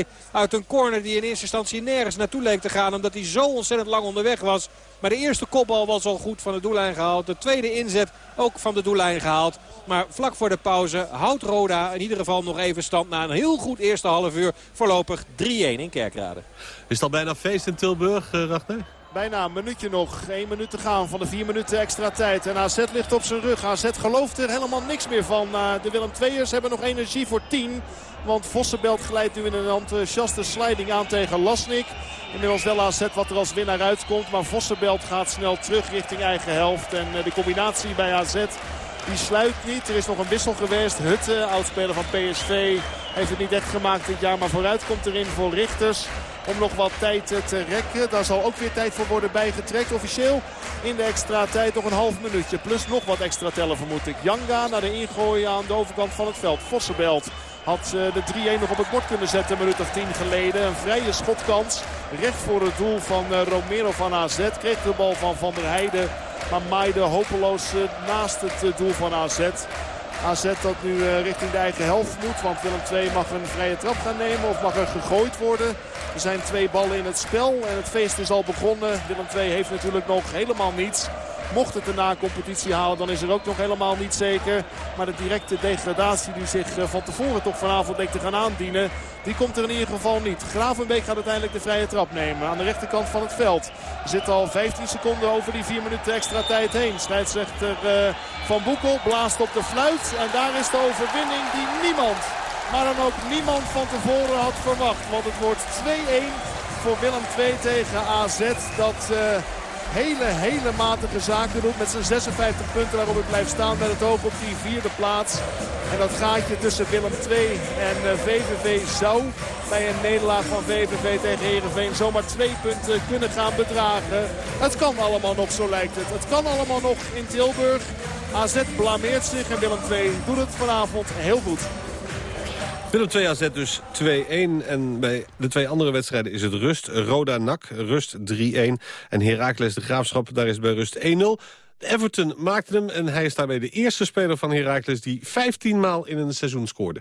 3-2 uit een corner die in eerste instantie nergens naartoe leek te gaan. Omdat hij zo ontzettend lang onderweg was. Maar de eerste kopbal was al goed van de doellijn gehaald. De tweede inzet ook van de doellijn gehaald. Maar vlak voor de pauze houdt Roda in ieder geval nog even stand na een heel goed eerste half uur. Voorlopig 3-1 in Kerkrade. Is het al bijna feest in Tilburg, uh, Ragnar? Bijna een minuutje nog. 1 minuut te gaan van de 4 minuten extra tijd. En AZ ligt op zijn rug. AZ gelooft er helemaal niks meer van. De Willem II'ers hebben nog energie voor 10. Want Vossenbelt glijdt nu in een enthousiaste sliding aan tegen Lasnik. Inmiddels wel AZ wat er als winnaar uitkomt. Maar Vossenbelt gaat snel terug richting eigen helft. En de combinatie bij AZ die sluit niet. Er is nog een wissel geweest. Hutte, oudspeler van PSV, Heeft het niet echt gemaakt dit jaar, maar vooruit komt erin voor Richters om nog wat tijd eh, te rekken. Daar zal ook weer tijd voor worden bijgetrekt. Officieel in de extra tijd nog een half minuutje. Plus nog wat extra tellen vermoed ik. Janga naar de ingooi aan de overkant van het veld. Vossenbelt had eh, de 3-1 nog op het bord kunnen zetten een minuut of tien geleden. Een vrije schotkans. Recht voor het doel van eh, Romero van AZ. Kreeg de bal van Van der Heijden. Maar maaide hopeloos naast het doel van AZ. AZ dat nu richting de eigen helft moet. Want Willem II mag een vrije trap gaan nemen of mag er gegooid worden. Er zijn twee ballen in het spel en het feest is al begonnen. Willem II heeft natuurlijk nog helemaal niets. Mocht het de na-competitie halen, dan is er ook nog helemaal niet zeker. Maar de directe degradatie die zich eh, van tevoren toch vanavond denkt te gaan aandienen... die komt er in ieder geval niet. Gravenbeek gaat uiteindelijk de vrije trap nemen aan de rechterkant van het veld. Zit al 15 seconden over die 4 minuten extra tijd heen. Scheidsrechter uh, Van Boekel blaast op de fluit. En daar is de overwinning die niemand maar dan ook niemand van tevoren had verwacht. Want het wordt 2-1 voor Willem II tegen AZ. Dat uh, hele, hele matige zaken doet. Met zijn 56 punten waarop het blijft staan. Met het oog op die vierde plaats. En dat gaatje tussen Willem II en uh, eh, VVV zou bij een nederlaag van VVV tegen Heerenveen zomaar twee punten kunnen gaan bedragen. Het kan allemaal nog, zo lijkt het. Het kan allemaal nog in Tilburg. AZ blameert zich en Willem II doet het vanavond heel goed. Willem 2 AZ dus 2-1. En bij de twee andere wedstrijden is het rust. Roda NAC, rust 3-1. En Heracles de Graafschap, daar is bij rust 1-0. Everton maakte hem en hij is daarmee de eerste speler van Heracles... die 15 maal in een seizoen scoorde.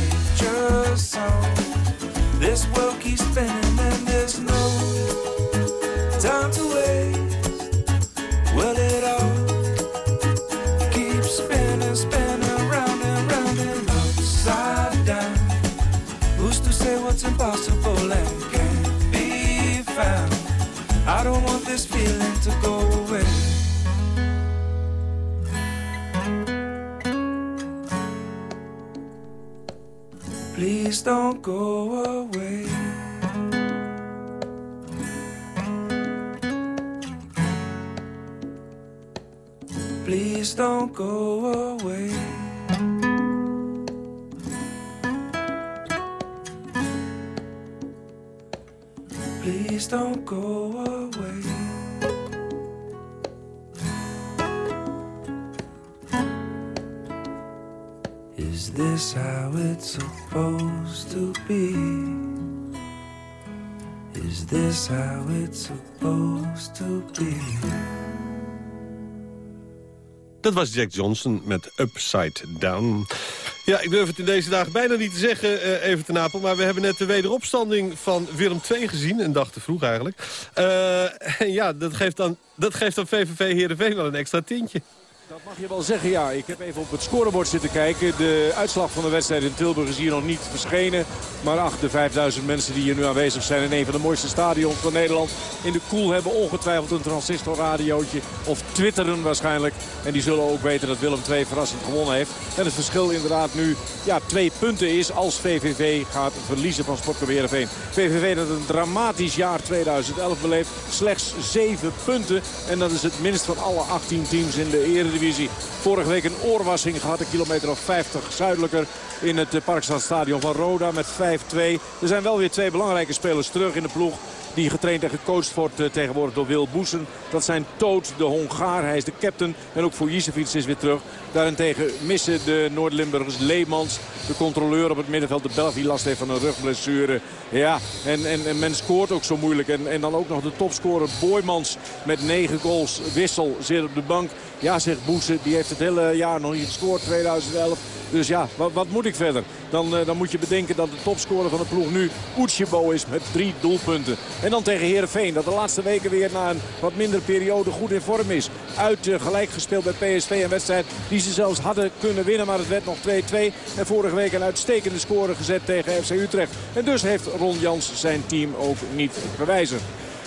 This world keeps spinning go Dat was Jack Johnson met Upside Down. Ja, ik durf het in deze dagen bijna niet te zeggen, uh, even te Napel... maar we hebben net de wederopstanding van Willem II gezien. Een dag te vroeg eigenlijk. Uh, en ja, dat geeft, dan, dat geeft dan VVV Heerenveen wel een extra tintje. Dat mag je wel zeggen, ja. Ik heb even op het scorebord zitten kijken. De uitslag van de wedstrijd in Tilburg is hier nog niet verschenen. Maar ach, de 5000 mensen die hier nu aanwezig zijn in een van de mooiste stadions van Nederland. In de koel hebben ongetwijfeld een transistorradiootje. Of twitteren waarschijnlijk. En die zullen ook weten dat Willem II verrassend gewonnen heeft. En het verschil inderdaad nu ja, twee punten is als VVV gaat verliezen van Sportclub Heerenveen. VVV dat een dramatisch jaar 2011 beleeft. Slechts zeven punten. En dat is het minst van alle 18 teams in de Eredivisie. Vorige week een oorwassing gehad, een kilometer of 50 zuidelijker in het Parkstadstadion van Roda met 5-2. Er zijn wel weer twee belangrijke spelers terug in de ploeg die getraind en gecoacht wordt uh, tegenwoordig door Wil Boesen. Dat zijn Toot, de Hongaar. Hij is de captain. En ook voor Jisevic is weer terug. Daarentegen missen de Noord-Limburgers Leemans. De controleur op het middenveld. De Belg last heeft van een rugblessure. Ja, en, en, en, men scoort ook zo moeilijk. En, en dan ook nog de topscorer Boymans met 9 goals. Wissel zit op de bank. Ja, zegt Die heeft het hele jaar nog niet gescoord, 2011. Dus ja, wat, wat moet ik verder? Dan, uh, dan moet je bedenken dat de topscorer van de ploeg nu Uchibo is met drie doelpunten. En dan tegen Heerenveen, dat de laatste weken weer na een wat minder periode goed in vorm is. Uit uh, gelijk gespeeld bij PSV, een wedstrijd die ze zelfs hadden kunnen winnen. Maar het werd nog 2-2. En vorige week een uitstekende score gezet tegen FC Utrecht. En dus heeft Ron Jans zijn team ook niet bewijzen.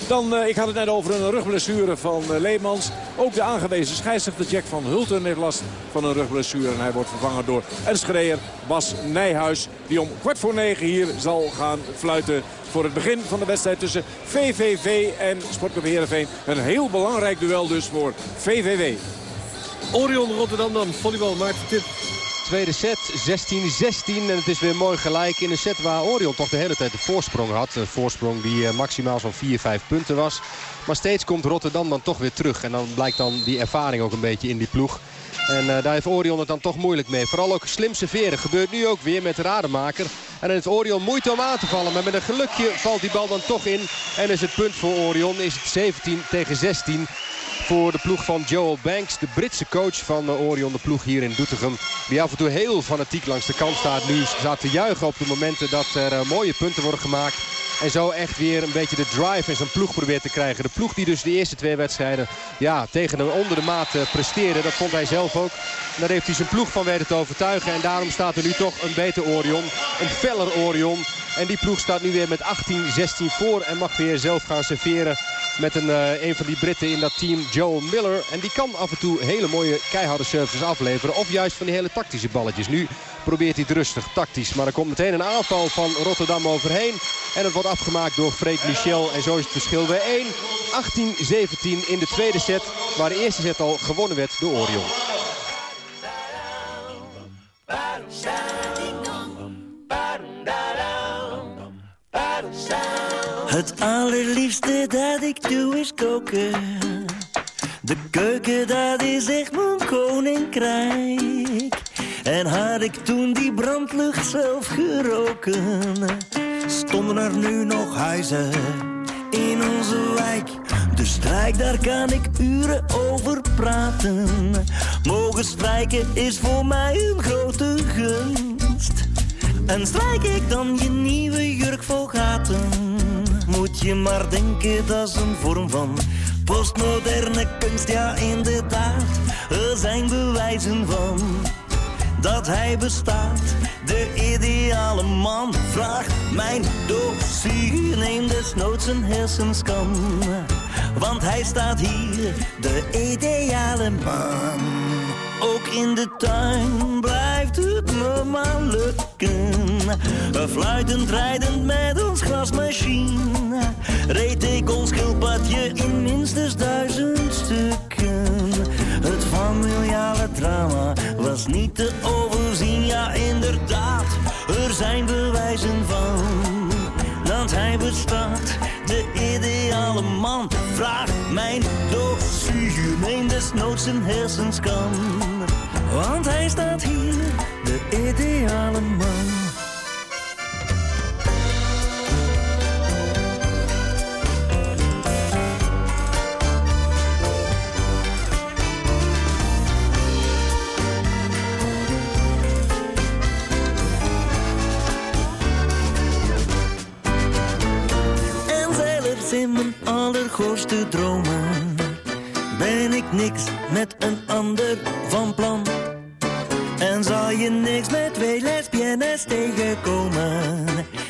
Dan, uh, ik had het net over een rugblessure van uh, Leemans. Ook de aangewezen scheidsrechter Jack van Hulten heeft last van een rugblessure. En hij wordt vervangen door Enschedeer Bas Nijhuis. Die om kwart voor negen hier zal gaan fluiten voor het begin van de wedstrijd tussen VVV en Sportclub Heerenveen. Een heel belangrijk duel dus voor VVV. Orion Rotterdam dan, volleybal Maarten Tip. Tweede set, 16-16. En het is weer mooi gelijk in een set waar Orion toch de hele tijd de voorsprong had. Een voorsprong die maximaal zo'n 4-5 punten was. Maar steeds komt Rotterdam dan toch weer terug. En dan blijkt dan die ervaring ook een beetje in die ploeg. En uh, daar heeft Orion het dan toch moeilijk mee. Vooral ook slim serveren. Gebeurt nu ook weer met de Rademaker. En dan heeft Orion moeite om aan te vallen. Maar met een gelukje valt die bal dan toch in. En is het punt voor Orion. Is het 17 tegen 16 voor de ploeg van Joel Banks. De Britse coach van Orion, de ploeg hier in Doetinchem. Die af en toe heel fanatiek langs de kant staat. Nu staat te juichen op de momenten dat er uh, mooie punten worden gemaakt. En zo echt weer een beetje de drive in zijn ploeg probeert te krijgen. De ploeg die dus de eerste twee wedstrijden ja, tegen hem onder de maat presteerde. Dat vond hij zelf ook. En daar heeft hij zijn ploeg van weten te overtuigen. En daarom staat er nu toch een beter Orion. Een feller Orion. En die ploeg staat nu weer met 18-16 voor. En mag weer zelf gaan serveren met een, uh, een van die Britten in dat team, Joel Miller. En die kan af en toe hele mooie keiharde services afleveren. Of juist van die hele tactische balletjes. Nu probeert hij het rustig, tactisch. Maar er komt meteen een aanval van Rotterdam overheen. En het wordt afgemaakt door Freek Michel. En zo is het verschil weer 1. 18-17 in de tweede set. Waar de eerste set al gewonnen werd door Orion. Het allerliefste dat ik doe is koken. De keuken, dat is echt mijn koninkrijk. En had ik toen die brandlucht zelf geroken, stonden er nu nog huizen in onze wijk. De strijk, daar kan ik uren over praten. Mogen strijken is voor mij een grote gunst. En strijk ik dan je nieuwe jurk vol gaten, je maar denken dat is een vorm van postmoderne kunst. Ja, inderdaad, er zijn bewijzen van dat hij bestaat. De ideale man vraagt mijn dossier. Neem desnoods een hersenscan. Want hij staat hier, de ideale man. Ook in de tuin blijft het me maar lukken. Fluitend rijdend met ons glasmachine. Reed ik ons schildpadje in minstens duizend stukken. Het familiale drama was niet te overzien. Ja, inderdaad, er zijn bewijzen van dat hij bestaat. De ideale man Vraag mijn dossier, neem desnoods een hersenscan. Want hij staat hier, de ideale man. Allergrootste dromen. Ben ik niks met een ander van plan. En zal je niks met twee lesbiennes tegenkomen.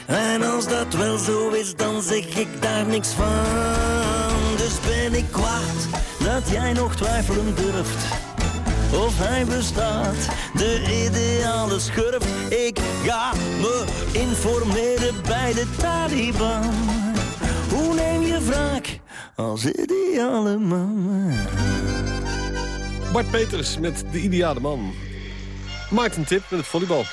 En als dat wel zo is, dan zeg ik daar niks van. Dus ben ik kwaad dat jij nog twijfelen durft. Of hij bestaat, de ideale schurft. Ik ga me informeren bij de Taliban. Hoe neem je wraak als ideale man? Bart Peters met de ideale man. Maakt een tip met het volleybal.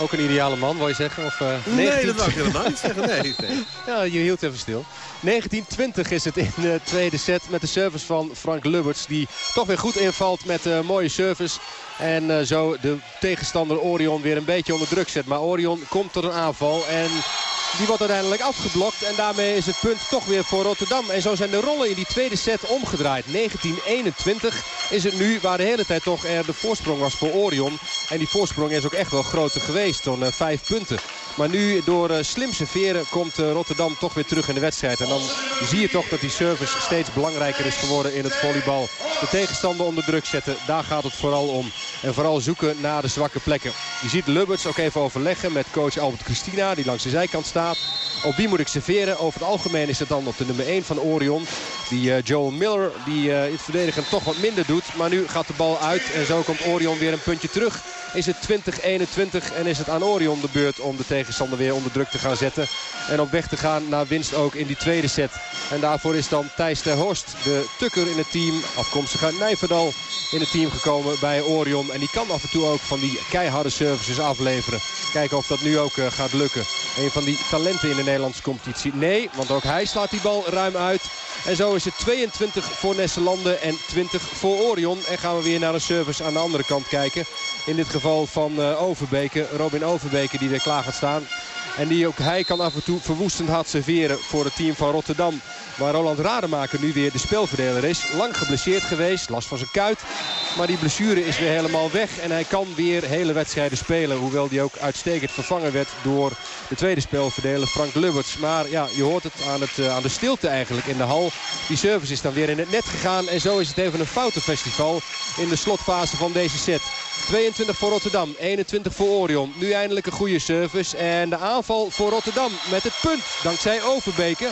Ook een ideale man, wil je zeggen? Of, uh, nee, 19... dat wou ik helemaal niet zeggen. Nee, nee. ja, je hield even stil. 1920 is het in de tweede set met de service van Frank Lubberts. Die toch weer goed invalt met een mooie service. En uh, zo de tegenstander Orion weer een beetje onder druk zet. Maar Orion komt tot een aanval en die wordt uiteindelijk afgeblokt. En daarmee is het punt toch weer voor Rotterdam. En zo zijn de rollen in die tweede set omgedraaid. 1921 is het nu waar de hele tijd toch er de voorsprong was voor Orion. En die voorsprong is ook echt wel groter geweest dan uh, vijf punten. Maar nu door uh, slim serveren komt uh, Rotterdam toch weer terug in de wedstrijd. En dan zie je toch dat die service steeds belangrijker is geworden in het volleybal. De tegenstander onder druk zetten, daar gaat het vooral om. En vooral zoeken naar de zwakke plekken. Je ziet Lubberts ook even overleggen met coach Albert Christina die langs de zijkant staat. Op wie moet ik serveren? Over het algemeen is het dan op de nummer 1 van Orion. Die uh, Joel Miller die in het verdedigen toch wat minder doet. Maar nu gaat de bal uit en zo komt Orion weer een puntje terug. Is het 20-21 en is het aan Orion de beurt om de tegenstander weer onder druk te gaan zetten. En op weg te gaan naar winst ook in die tweede set. En daarvoor is dan Thijs ter Horst, de tukker in het team, afkomstig uit Nijverdal, in het team gekomen bij Orion. En die kan af en toe ook van die keiharde services afleveren. Kijken of dat nu ook uh, gaat lukken. Een van die talenten in de Nederlandse competitie. Nee, want ook hij slaat die bal ruim uit. En zo is het 22 voor Nesselanden en 20 voor Orion. En gaan we weer naar een service aan de andere kant kijken. In dit geval van uh, Overbeke, Robin Overbeke die weer klaar gaat staan. En die ook hij kan af en toe verwoestend hard serveren voor het team van Rotterdam. Waar Roland Rademaker nu weer de speelverdeler is. Lang geblesseerd geweest, last van zijn kuit. Maar die blessure is weer helemaal weg. En hij kan weer hele wedstrijden spelen. Hoewel die ook uitstekend vervangen werd door de tweede speelverdeler Frank Lubberts. Maar ja, je hoort het aan, het, uh, aan de stilte eigenlijk in de hal. Die service is dan weer in het net gegaan. En zo is het even een foutenfestival in de slotfase van deze set. 22 voor Rotterdam, 21 voor Orion. Nu eindelijk een goede service. En de aanval voor Rotterdam met het punt dankzij Overbeke.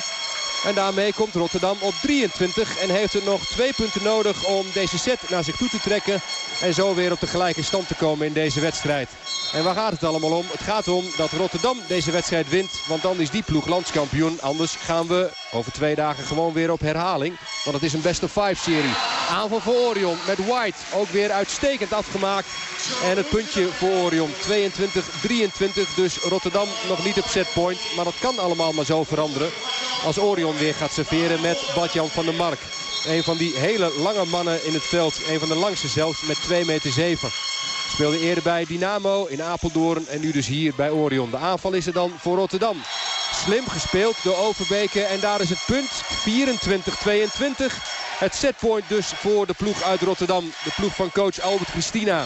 En daarmee komt Rotterdam op 23 en heeft het nog twee punten nodig om deze set naar zich toe te trekken. En zo weer op de gelijke stand te komen in deze wedstrijd. En waar gaat het allemaal om? Het gaat om dat Rotterdam deze wedstrijd wint. Want dan is die ploeg landskampioen. Anders gaan we over twee dagen gewoon weer op herhaling. Want het is een best of five serie. Aanval voor Orion met White. Ook weer uitstekend afgemaakt. En het puntje voor Orion. 22-23. Dus Rotterdam nog niet op setpoint. Maar dat kan allemaal maar zo veranderen. Als Orion weer gaat serveren met Badjan van der Mark. Een van die hele lange mannen in het veld. Een van de langste zelfs met 2 meter 7. Speelde eerder bij Dynamo in Apeldoorn en nu dus hier bij Orion. De aanval is er dan voor Rotterdam. Slim gespeeld door Overbeke en daar is het punt 24-22. Het setpoint dus voor de ploeg uit Rotterdam. De ploeg van coach Albert Christina.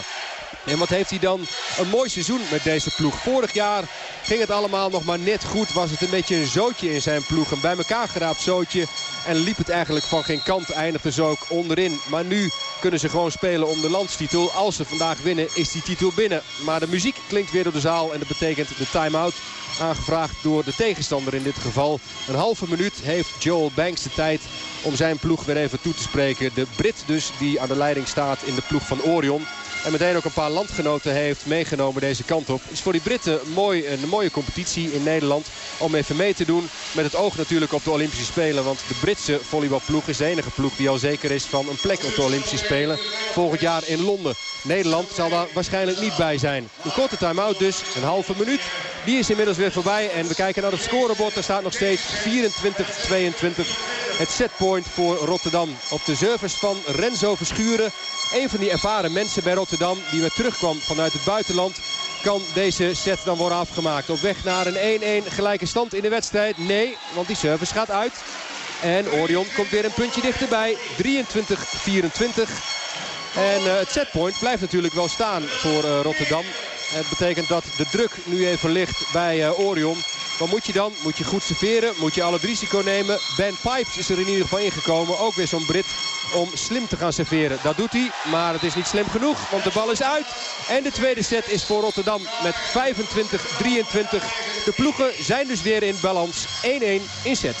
En wat heeft hij dan een mooi seizoen met deze ploeg. Vorig jaar ging het allemaal nog maar net goed. Was het een beetje een zootje in zijn ploeg. Een bij elkaar geraapt zootje. En liep het eigenlijk van geen kant. Eindigde ze ook onderin. Maar nu kunnen ze gewoon spelen om de landstitel. Als ze vandaag winnen is die titel binnen. Maar de muziek klinkt weer door de zaal. En dat betekent de time-out. Aangevraagd door de tegenstander in dit geval. Een halve minuut heeft Joel Banks de tijd om zijn ploeg weer even toe te spreken. De Brit dus die aan de leiding staat in de ploeg van Orion. En meteen ook een paar landgenoten heeft meegenomen deze kant op. Is voor die Britten mooi, een mooie competitie in Nederland om even mee te doen. Met het oog natuurlijk op de Olympische Spelen. Want de Britse volleybalploeg is de enige ploeg die al zeker is van een plek op de Olympische Spelen. Volgend jaar in Londen. Nederland zal daar waarschijnlijk niet bij zijn. Een korte time-out dus, een halve minuut. Die is inmiddels weer voorbij. En we kijken naar het scorebord. Daar staat nog steeds 24-22. Het setpoint voor Rotterdam. Op de service van Renzo Verschuren. Een van die ervaren mensen bij Rotterdam die weer terugkwam vanuit het buitenland. Kan deze set dan worden afgemaakt. Op weg naar een 1-1 gelijke stand in de wedstrijd? Nee, want die service gaat uit. En Orion komt weer een puntje dichterbij. 23-24. En uh, het setpoint blijft natuurlijk wel staan voor uh, Rotterdam. Het betekent dat de druk nu even ligt bij uh, Orion. Wat moet je dan? Moet je goed serveren? Moet je al het risico nemen? Ben Pipes is er in ieder geval ingekomen. Ook weer zo'n Brit om slim te gaan serveren. Dat doet hij, maar het is niet slim genoeg, want de bal is uit. En de tweede set is voor Rotterdam met 25-23. De ploegen zijn dus weer in balans. 1-1 in set.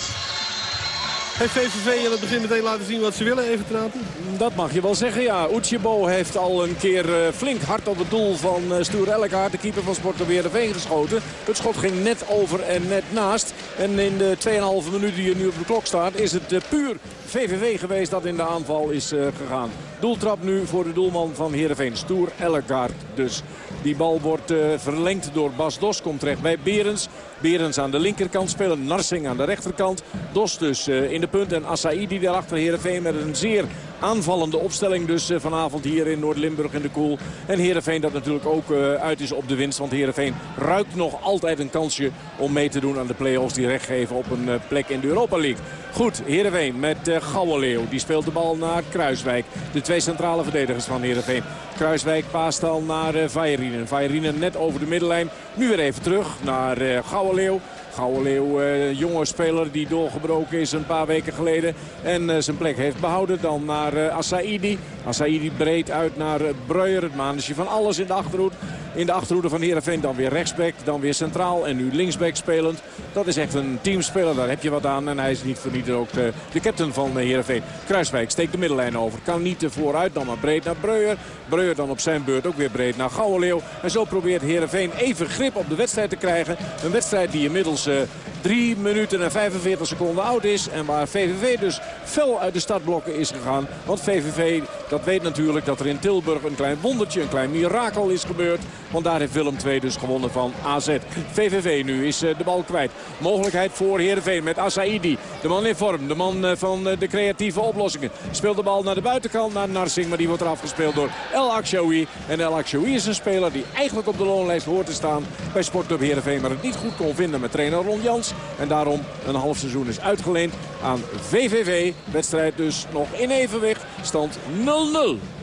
Heeft VVV aan het begin meteen laten zien wat ze willen, even trappen? Dat mag je wel zeggen, ja. Uchebo heeft al een keer eh, flink hard op het doel van uh, Stoer Elkaard, de keeper van Sport Weerenveen, geschoten. Het schot ging net over en net naast. En in de 2,5 minuut die er nu op de klok staat, is het uh, puur VVV geweest dat in de aanval is gegaan. Doeltrap nu voor de doelman van Heerenveen, Stoer Elkaard dus. Die bal wordt verlengd door Bas Dos, komt terecht bij Berens. Berens aan de linkerkant spelen, Narsing aan de rechterkant. Dos dus in de punt en Assaidi daarachter Heerenveen met een zeer aanvallende opstelling dus vanavond hier in Noord-Limburg in de Koel. En Heerenveen dat natuurlijk ook uit is op de winst. Want Heerenveen ruikt nog altijd een kansje om mee te doen aan de play-offs die recht geven op een plek in de Europa League. Goed, Heerenveen met Gouwenleeuw. Die speelt de bal naar Kruiswijk. De twee centrale verdedigers van Heerenveen. Kruiswijk paast al naar Vajerinen. Vajerinen net over de middenlijn. Nu weer even terug naar Gouwenleeuw. Gouwenleeuw, uh, jonge speler die doorgebroken is een paar weken geleden. En uh, zijn plek heeft behouden. Dan naar uh, Assaidi. Assaidi breed uit naar Breuer. Het maandje van alles in de achterhoede. In de achterhoede van Heerenveen dan weer rechtsback. Dan weer centraal en nu linksback spelend. Dat is echt een teamspeler. Daar heb je wat aan. En hij is niet voor ook de, captain van Heerenveen. Kruiswijk steekt de middellijn over. Kan niet vooruit. Dan maar breed naar Breuer. Breuer dan op zijn beurt ook weer breed naar Gouwenleeuw. En zo probeert Heerenveen even grip op de wedstrijd te krijgen. Een wedstrijd die inmiddels uh, 3 minuten en 45 seconden oud is. En waar VVV dus fel uit de startblokken is gegaan. Want VVV, dat weet natuurlijk dat er in Tilburg een klein wondertje, een klein mirakel is gebeurd. Want daar heeft Willem II dus gewonnen van AZ. VVV nu is uh, de bal kwijt. Mogelijkheid voor Heerenveen met Assaidi. De man in vorm, de man uh, van uh, de creatieve oplossingen. Speelt de bal naar de buitenkant, naar Narsing. Maar die wordt eraf gespeeld door El Akshoui. En El Akshoui is een speler die eigenlijk op de loonlijst hoort te staan bij Sportclub Heerenveen. Maar het niet goed kon vinden met trainer Ron Jans. En daarom een half seizoen is uitgeleend aan VVV. Wedstrijd dus nog in evenwicht. Stand 0-0.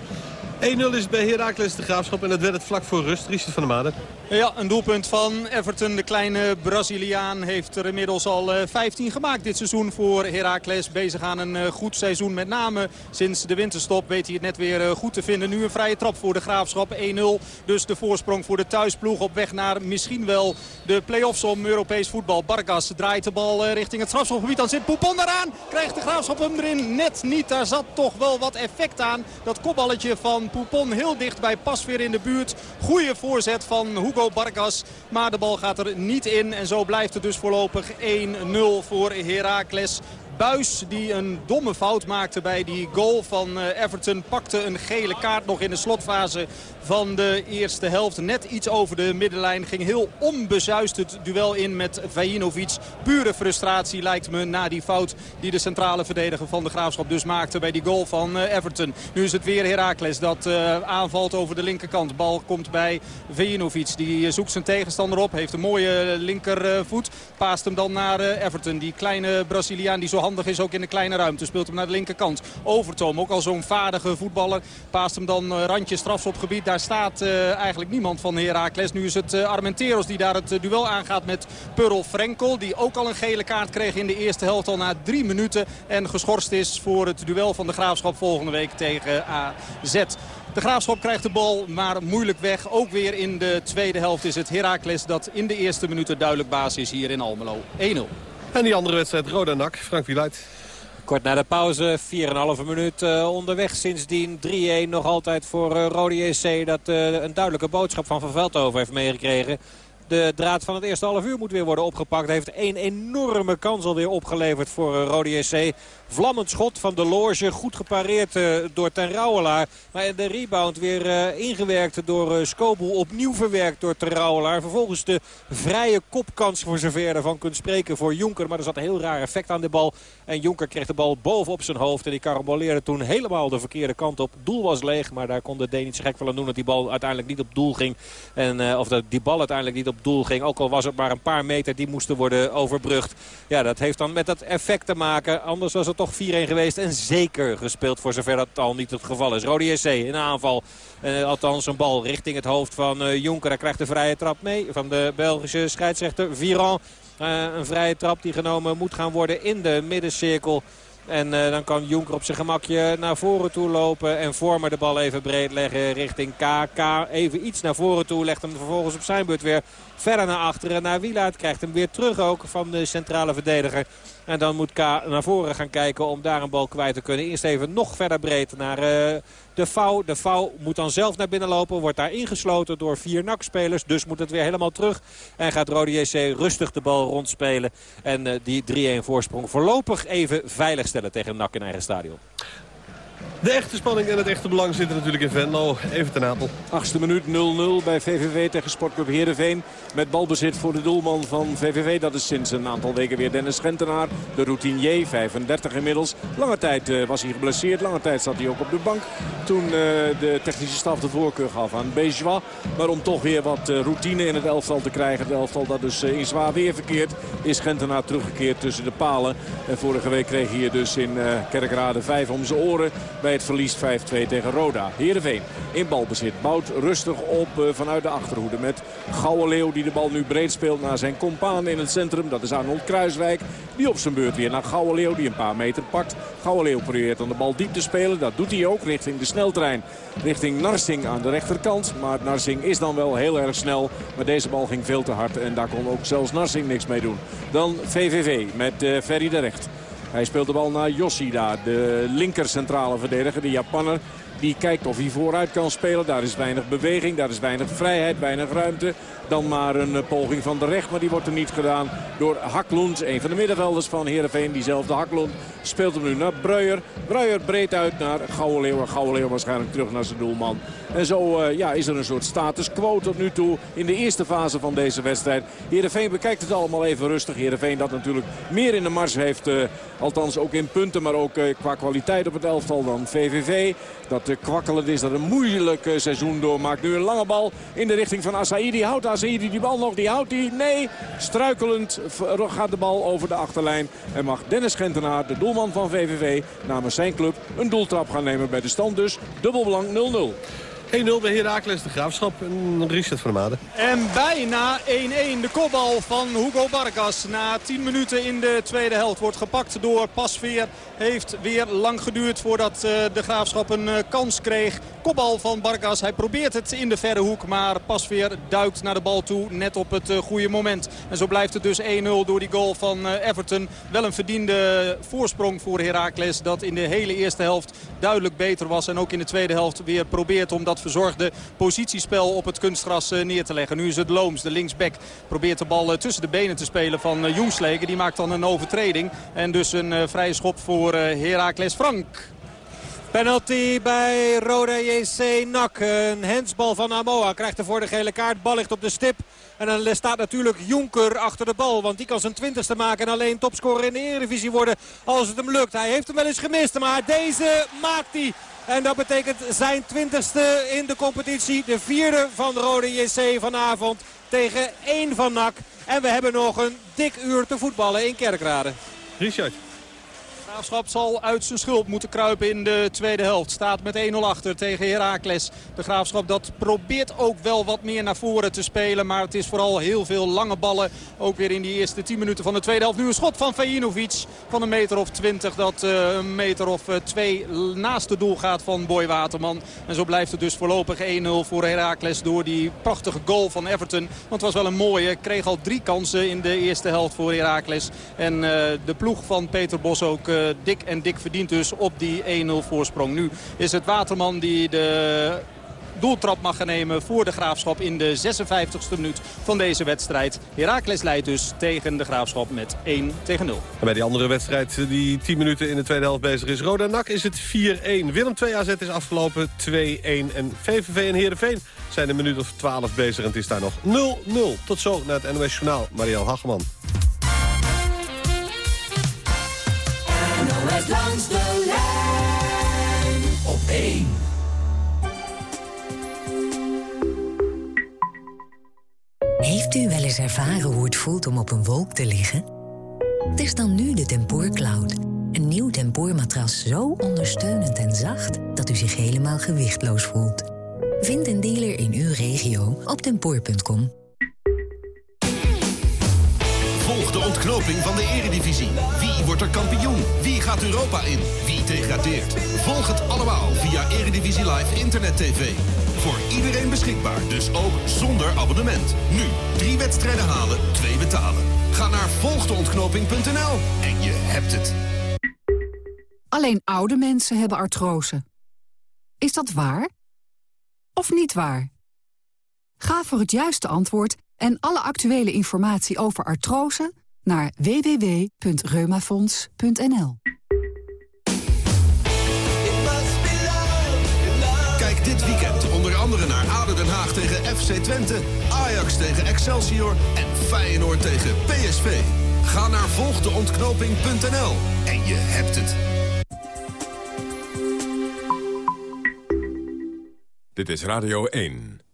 1-0 is bij Heracles de Graafschap en dat werd het vlak voor rust. Richard van der Maden. Ja, een doelpunt van Everton. De kleine Braziliaan heeft er inmiddels al 15 gemaakt dit seizoen voor Heracles. Bezig aan een goed seizoen. Met name sinds de winterstop weet hij het net weer goed te vinden. Nu een vrije trap voor de Graafschap. 1-0. Dus de voorsprong voor de thuisploeg op weg naar misschien wel de play-offs om Europees voetbal. Bargas draait de bal richting het strafschopgebied. Dan zit Poupon daaraan. Krijgt de Graafschap hem erin. Net niet. Daar zat toch wel wat effect aan. Dat kopballetje van Poupon heel dicht bij Pasveer in de buurt. Goeie voorzet van Hugo Hugo. Maar de bal gaat er niet in. En zo blijft het dus voorlopig 1-0 voor Heracles. Buis die een domme fout maakte bij die goal van Everton. Pakte een gele kaart nog in de slotfase van de eerste helft. Net iets over de middenlijn. Ging heel onbezuist het duel in met Vajinovic. Pure frustratie lijkt me na die fout die de centrale verdediger van de Graafschap dus maakte bij die goal van Everton. Nu is het weer Heracles dat uh, aanvalt over de linkerkant. Bal komt bij Vajinovic. Die zoekt zijn tegenstander op. Heeft een mooie linkervoet. Paast hem dan naar Everton. Die kleine Braziliaan die zo handig is ook in de kleine ruimte. Speelt hem naar de linkerkant. Overtoom, ook al zo'n vaardige voetballer. Paast hem dan randje strafschopgebied. Daar staat uh, eigenlijk niemand van Heracles. Nu is het uh, Armenteros die daar het uh, duel aangaat met Purl Frenkel. Die ook al een gele kaart kreeg in de eerste helft al na drie minuten. En geschorst is voor het duel van de Graafschap volgende week tegen AZ. De Graafschap krijgt de bal, maar moeilijk weg. Ook weer in de tweede helft is het Heracles dat in de eerste minuten duidelijk baas is hier in Almelo. 1-0. En die andere wedstrijd, Roda Nak, Frank Wieluid. Kort na de pauze, 4,5 minuut uh, onderweg. Sindsdien 3-1 nog altijd voor uh, Rode JC. Dat uh, een duidelijke boodschap van Van Veldhoven heeft meegekregen. De draad van het eerste half uur moet weer worden opgepakt. Heeft een enorme kans alweer opgeleverd voor Rode JC. Vlammend schot van de Loge. Goed gepareerd uh, door Ten Rouwelaar. Maar de rebound weer uh, ingewerkt door uh, Skobel. Opnieuw verwerkt door Ten Rouwelaar. Vervolgens de vrije kopkans voor zover ervan kunt spreken voor Jonker. Maar er zat een heel raar effect aan de bal. En Jonker kreeg de bal bovenop zijn hoofd. En die karamboleerde toen helemaal de verkeerde kant op. Doel was leeg. Maar daar kon de D gek van doen dat die bal uiteindelijk niet op doel ging. En, of dat die bal uiteindelijk niet op doel ging. Ook al was het maar een paar meter die moesten worden overbrugd. Ja, dat heeft dan met dat effect te maken. Anders was het toch 4-1 geweest. En zeker gespeeld voor zover dat al niet het geval is. Rode SC in aanval. Uh, althans een bal richting het hoofd van uh, Jonker. Hij krijgt de vrije trap mee van de Belgische scheidsrechter Viran. Eh, een vrije trap die genomen moet gaan worden in de middencirkel. En dan kan Jonker op zijn gemakje naar voren toe lopen. En Vormer de bal even breed leggen richting KK. Even iets naar voren toe. Legt hem vervolgens op zijn beurt weer verder naar achteren. Naar Wielaert krijgt hem weer terug ook van de centrale verdediger. En dan moet K naar voren gaan kijken om daar een bal kwijt te kunnen. Eerst even nog verder breed naar uh, de Vouw. De Vouw moet dan zelf naar binnen lopen. Wordt daar ingesloten door vier NAC-spelers. Dus moet het weer helemaal terug. En gaat Rode JC rustig de bal rondspelen. En uh, die 3-1 voorsprong voorlopig even veilig stellen tegen NAC in eigen stadion. De echte spanning en het echte belang zitten natuurlijk in Venlo. Even ten Apel. Achtste minuut 0-0 bij VVV tegen Sportclub Heerenveen. Met balbezit voor de doelman van VVV. Dat is sinds een aantal weken weer Dennis Gentenaar. De routinier, 35 inmiddels. Lange tijd uh, was hij geblesseerd. Lange tijd zat hij ook op de bank. Toen uh, de technische staf de voorkeur gaf aan Bejois. Maar om toch weer wat uh, routine in het elftal te krijgen. Het elftal dat dus in zwaar weer verkeert. Is Gentenaar teruggekeerd tussen de palen. En vorige week kreeg hij dus in Kerkrade 5 om zijn oren bij het verlies 5-2 tegen Roda. Heerenveen in balbezit. Bouwt rustig op uh, vanuit de achterhoede. Met Gouwe Leeuw die de bal nu breed speelt naar zijn compaan in het centrum. Dat is Arnold Kruiswijk. Die op zijn beurt weer naar Gouwe Leeuw die een paar meter pakt. Gouwe Leeuw probeert dan de bal diep te spelen. Dat doet hij ook richting de sneltrein. Richting Narsing aan de rechterkant. Maar Narsing is dan wel heel erg snel. Maar deze bal ging veel te hard. En daar kon ook zelfs Narsing niks mee doen. Dan VVV met uh, Ferry de Recht. Hij speelt de bal naar Yoshida, de linker centrale verdediger, de Japanner. Die kijkt of hij vooruit kan spelen. Daar is weinig beweging, daar is weinig vrijheid, weinig ruimte. Dan maar een poging van de recht, maar die wordt er niet gedaan door Haklund. Een van de middenvelders van Heerenveen, diezelfde Haklund, speelt hem nu naar Breuer. Breuer breed uit naar Gouwenleeuw. Gouwenleeuw waarschijnlijk terug naar zijn doelman. En zo uh, ja, is er een soort status quo tot nu toe in de eerste fase van deze wedstrijd. Heerenveen bekijkt het allemaal even rustig. Heerenveen dat natuurlijk meer in de mars heeft. Uh, althans ook in punten, maar ook qua kwaliteit op het elftal dan VVV. Dat kwakkelend is, dat een moeilijk seizoen doormaakt. Nu een lange bal in de richting van Asaidi. Houdt Asaidi die bal nog? Die houdt die? Nee, struikelend gaat de bal over de achterlijn. En mag Dennis Gentenaar, de doelman van VVV, namens zijn club een doeltrap gaan nemen bij de stand dus. Dubbelbelang 0-0. 1-0 bij Heracles de Graafschap. En Richard van der Made. En bijna 1-1. De kopbal van Hugo Vargas. Na 10 minuten in de tweede helft wordt gepakt door Pasveer. Heeft weer lang geduurd voordat uh, de Graafschap een uh, kans kreeg. Kopbal van Vargas. Hij probeert het in de verre hoek. Maar Pasveer duikt naar de bal toe. Net op het uh, goede moment. En zo blijft het dus 1-0 door die goal van Everton. Wel een verdiende voorsprong voor Heracles. Dat in de hele eerste helft duidelijk beter was. En ook in de tweede helft weer probeert om dat verzorgde positiespel op het kunstgras neer te leggen. Nu is het Looms, de linksback, probeert de bal tussen de benen te spelen van Jongslegen. Die maakt dan een overtreding en dus een vrije schop voor Heracles Frank. Penalty bij Roda JC NAC. Een hensbal van Amoa krijgt er voor de gele kaart. Bal ligt op de stip. En dan staat natuurlijk Jonker achter de bal. Want die kan zijn twintigste maken en alleen topscorer in de Eredivisie worden als het hem lukt. Hij heeft hem wel eens gemist, maar deze maakt hij. En dat betekent zijn twintigste in de competitie. De vierde van de Rode JC vanavond tegen één van NAC. En we hebben nog een dik uur te voetballen in Kerkrade. Richard. De Graafschap zal uit zijn schulp moeten kruipen in de tweede helft. Staat met 1-0 achter tegen Heracles. De Graafschap dat probeert ook wel wat meer naar voren te spelen. Maar het is vooral heel veel lange ballen. Ook weer in die eerste 10 minuten van de tweede helft. Nu een schot van Vejinovic van een meter of 20. Dat uh, een meter of 2 uh, naast het doel gaat van Boy Waterman. En zo blijft het dus voorlopig 1-0 voor Heracles door die prachtige goal van Everton. Want het was wel een mooie. Kreeg al drie kansen in de eerste helft voor Heracles. En uh, de ploeg van Peter Bos ook dik en dik verdient dus op die 1-0 voorsprong. Nu is het Waterman die de doeltrap mag gaan nemen voor de Graafschap in de 56e minuut van deze wedstrijd. Heracles leidt dus tegen de Graafschap met 1 tegen 0. En bij die andere wedstrijd die 10 minuten in de tweede helft bezig is, Roda NAC is het 4-1. Willem 2 AZ is afgelopen 2-1 en VVV en Heerenveen zijn een minuut of 12 bezig en het is daar nog 0-0. Tot zo naar het NOS Journaal, Marielle Hageman. NOS langs de lijn op 1. Heeft u wel eens ervaren hoe het voelt om op een wolk te liggen? Test dan nu de Tempoor Cloud. Een nieuw tempoormatras zo ondersteunend en zacht... dat u zich helemaal gewichtloos voelt. Vind een dealer in uw regio op tempoor.com. de ontknoping van de eredivisie. Wie wordt er kampioen? Wie gaat Europa in? Wie degradeert? Volg het allemaal via Eredivisie Live Internet TV. Voor iedereen beschikbaar, dus ook zonder abonnement. Nu, drie wedstrijden halen, twee betalen. Ga naar volgdeontknoping.nl en je hebt het. Alleen oude mensen hebben artrose. Is dat waar? Of niet waar? Ga voor het juiste antwoord en alle actuele informatie over artrose naar www.reumafonds.nl. Kijk dit weekend onder andere naar ADO Den Haag tegen FC Twente, Ajax tegen Excelsior en Feyenoord tegen PSV. Ga naar volgdeontknoping.nl en je hebt het. Dit is Radio 1.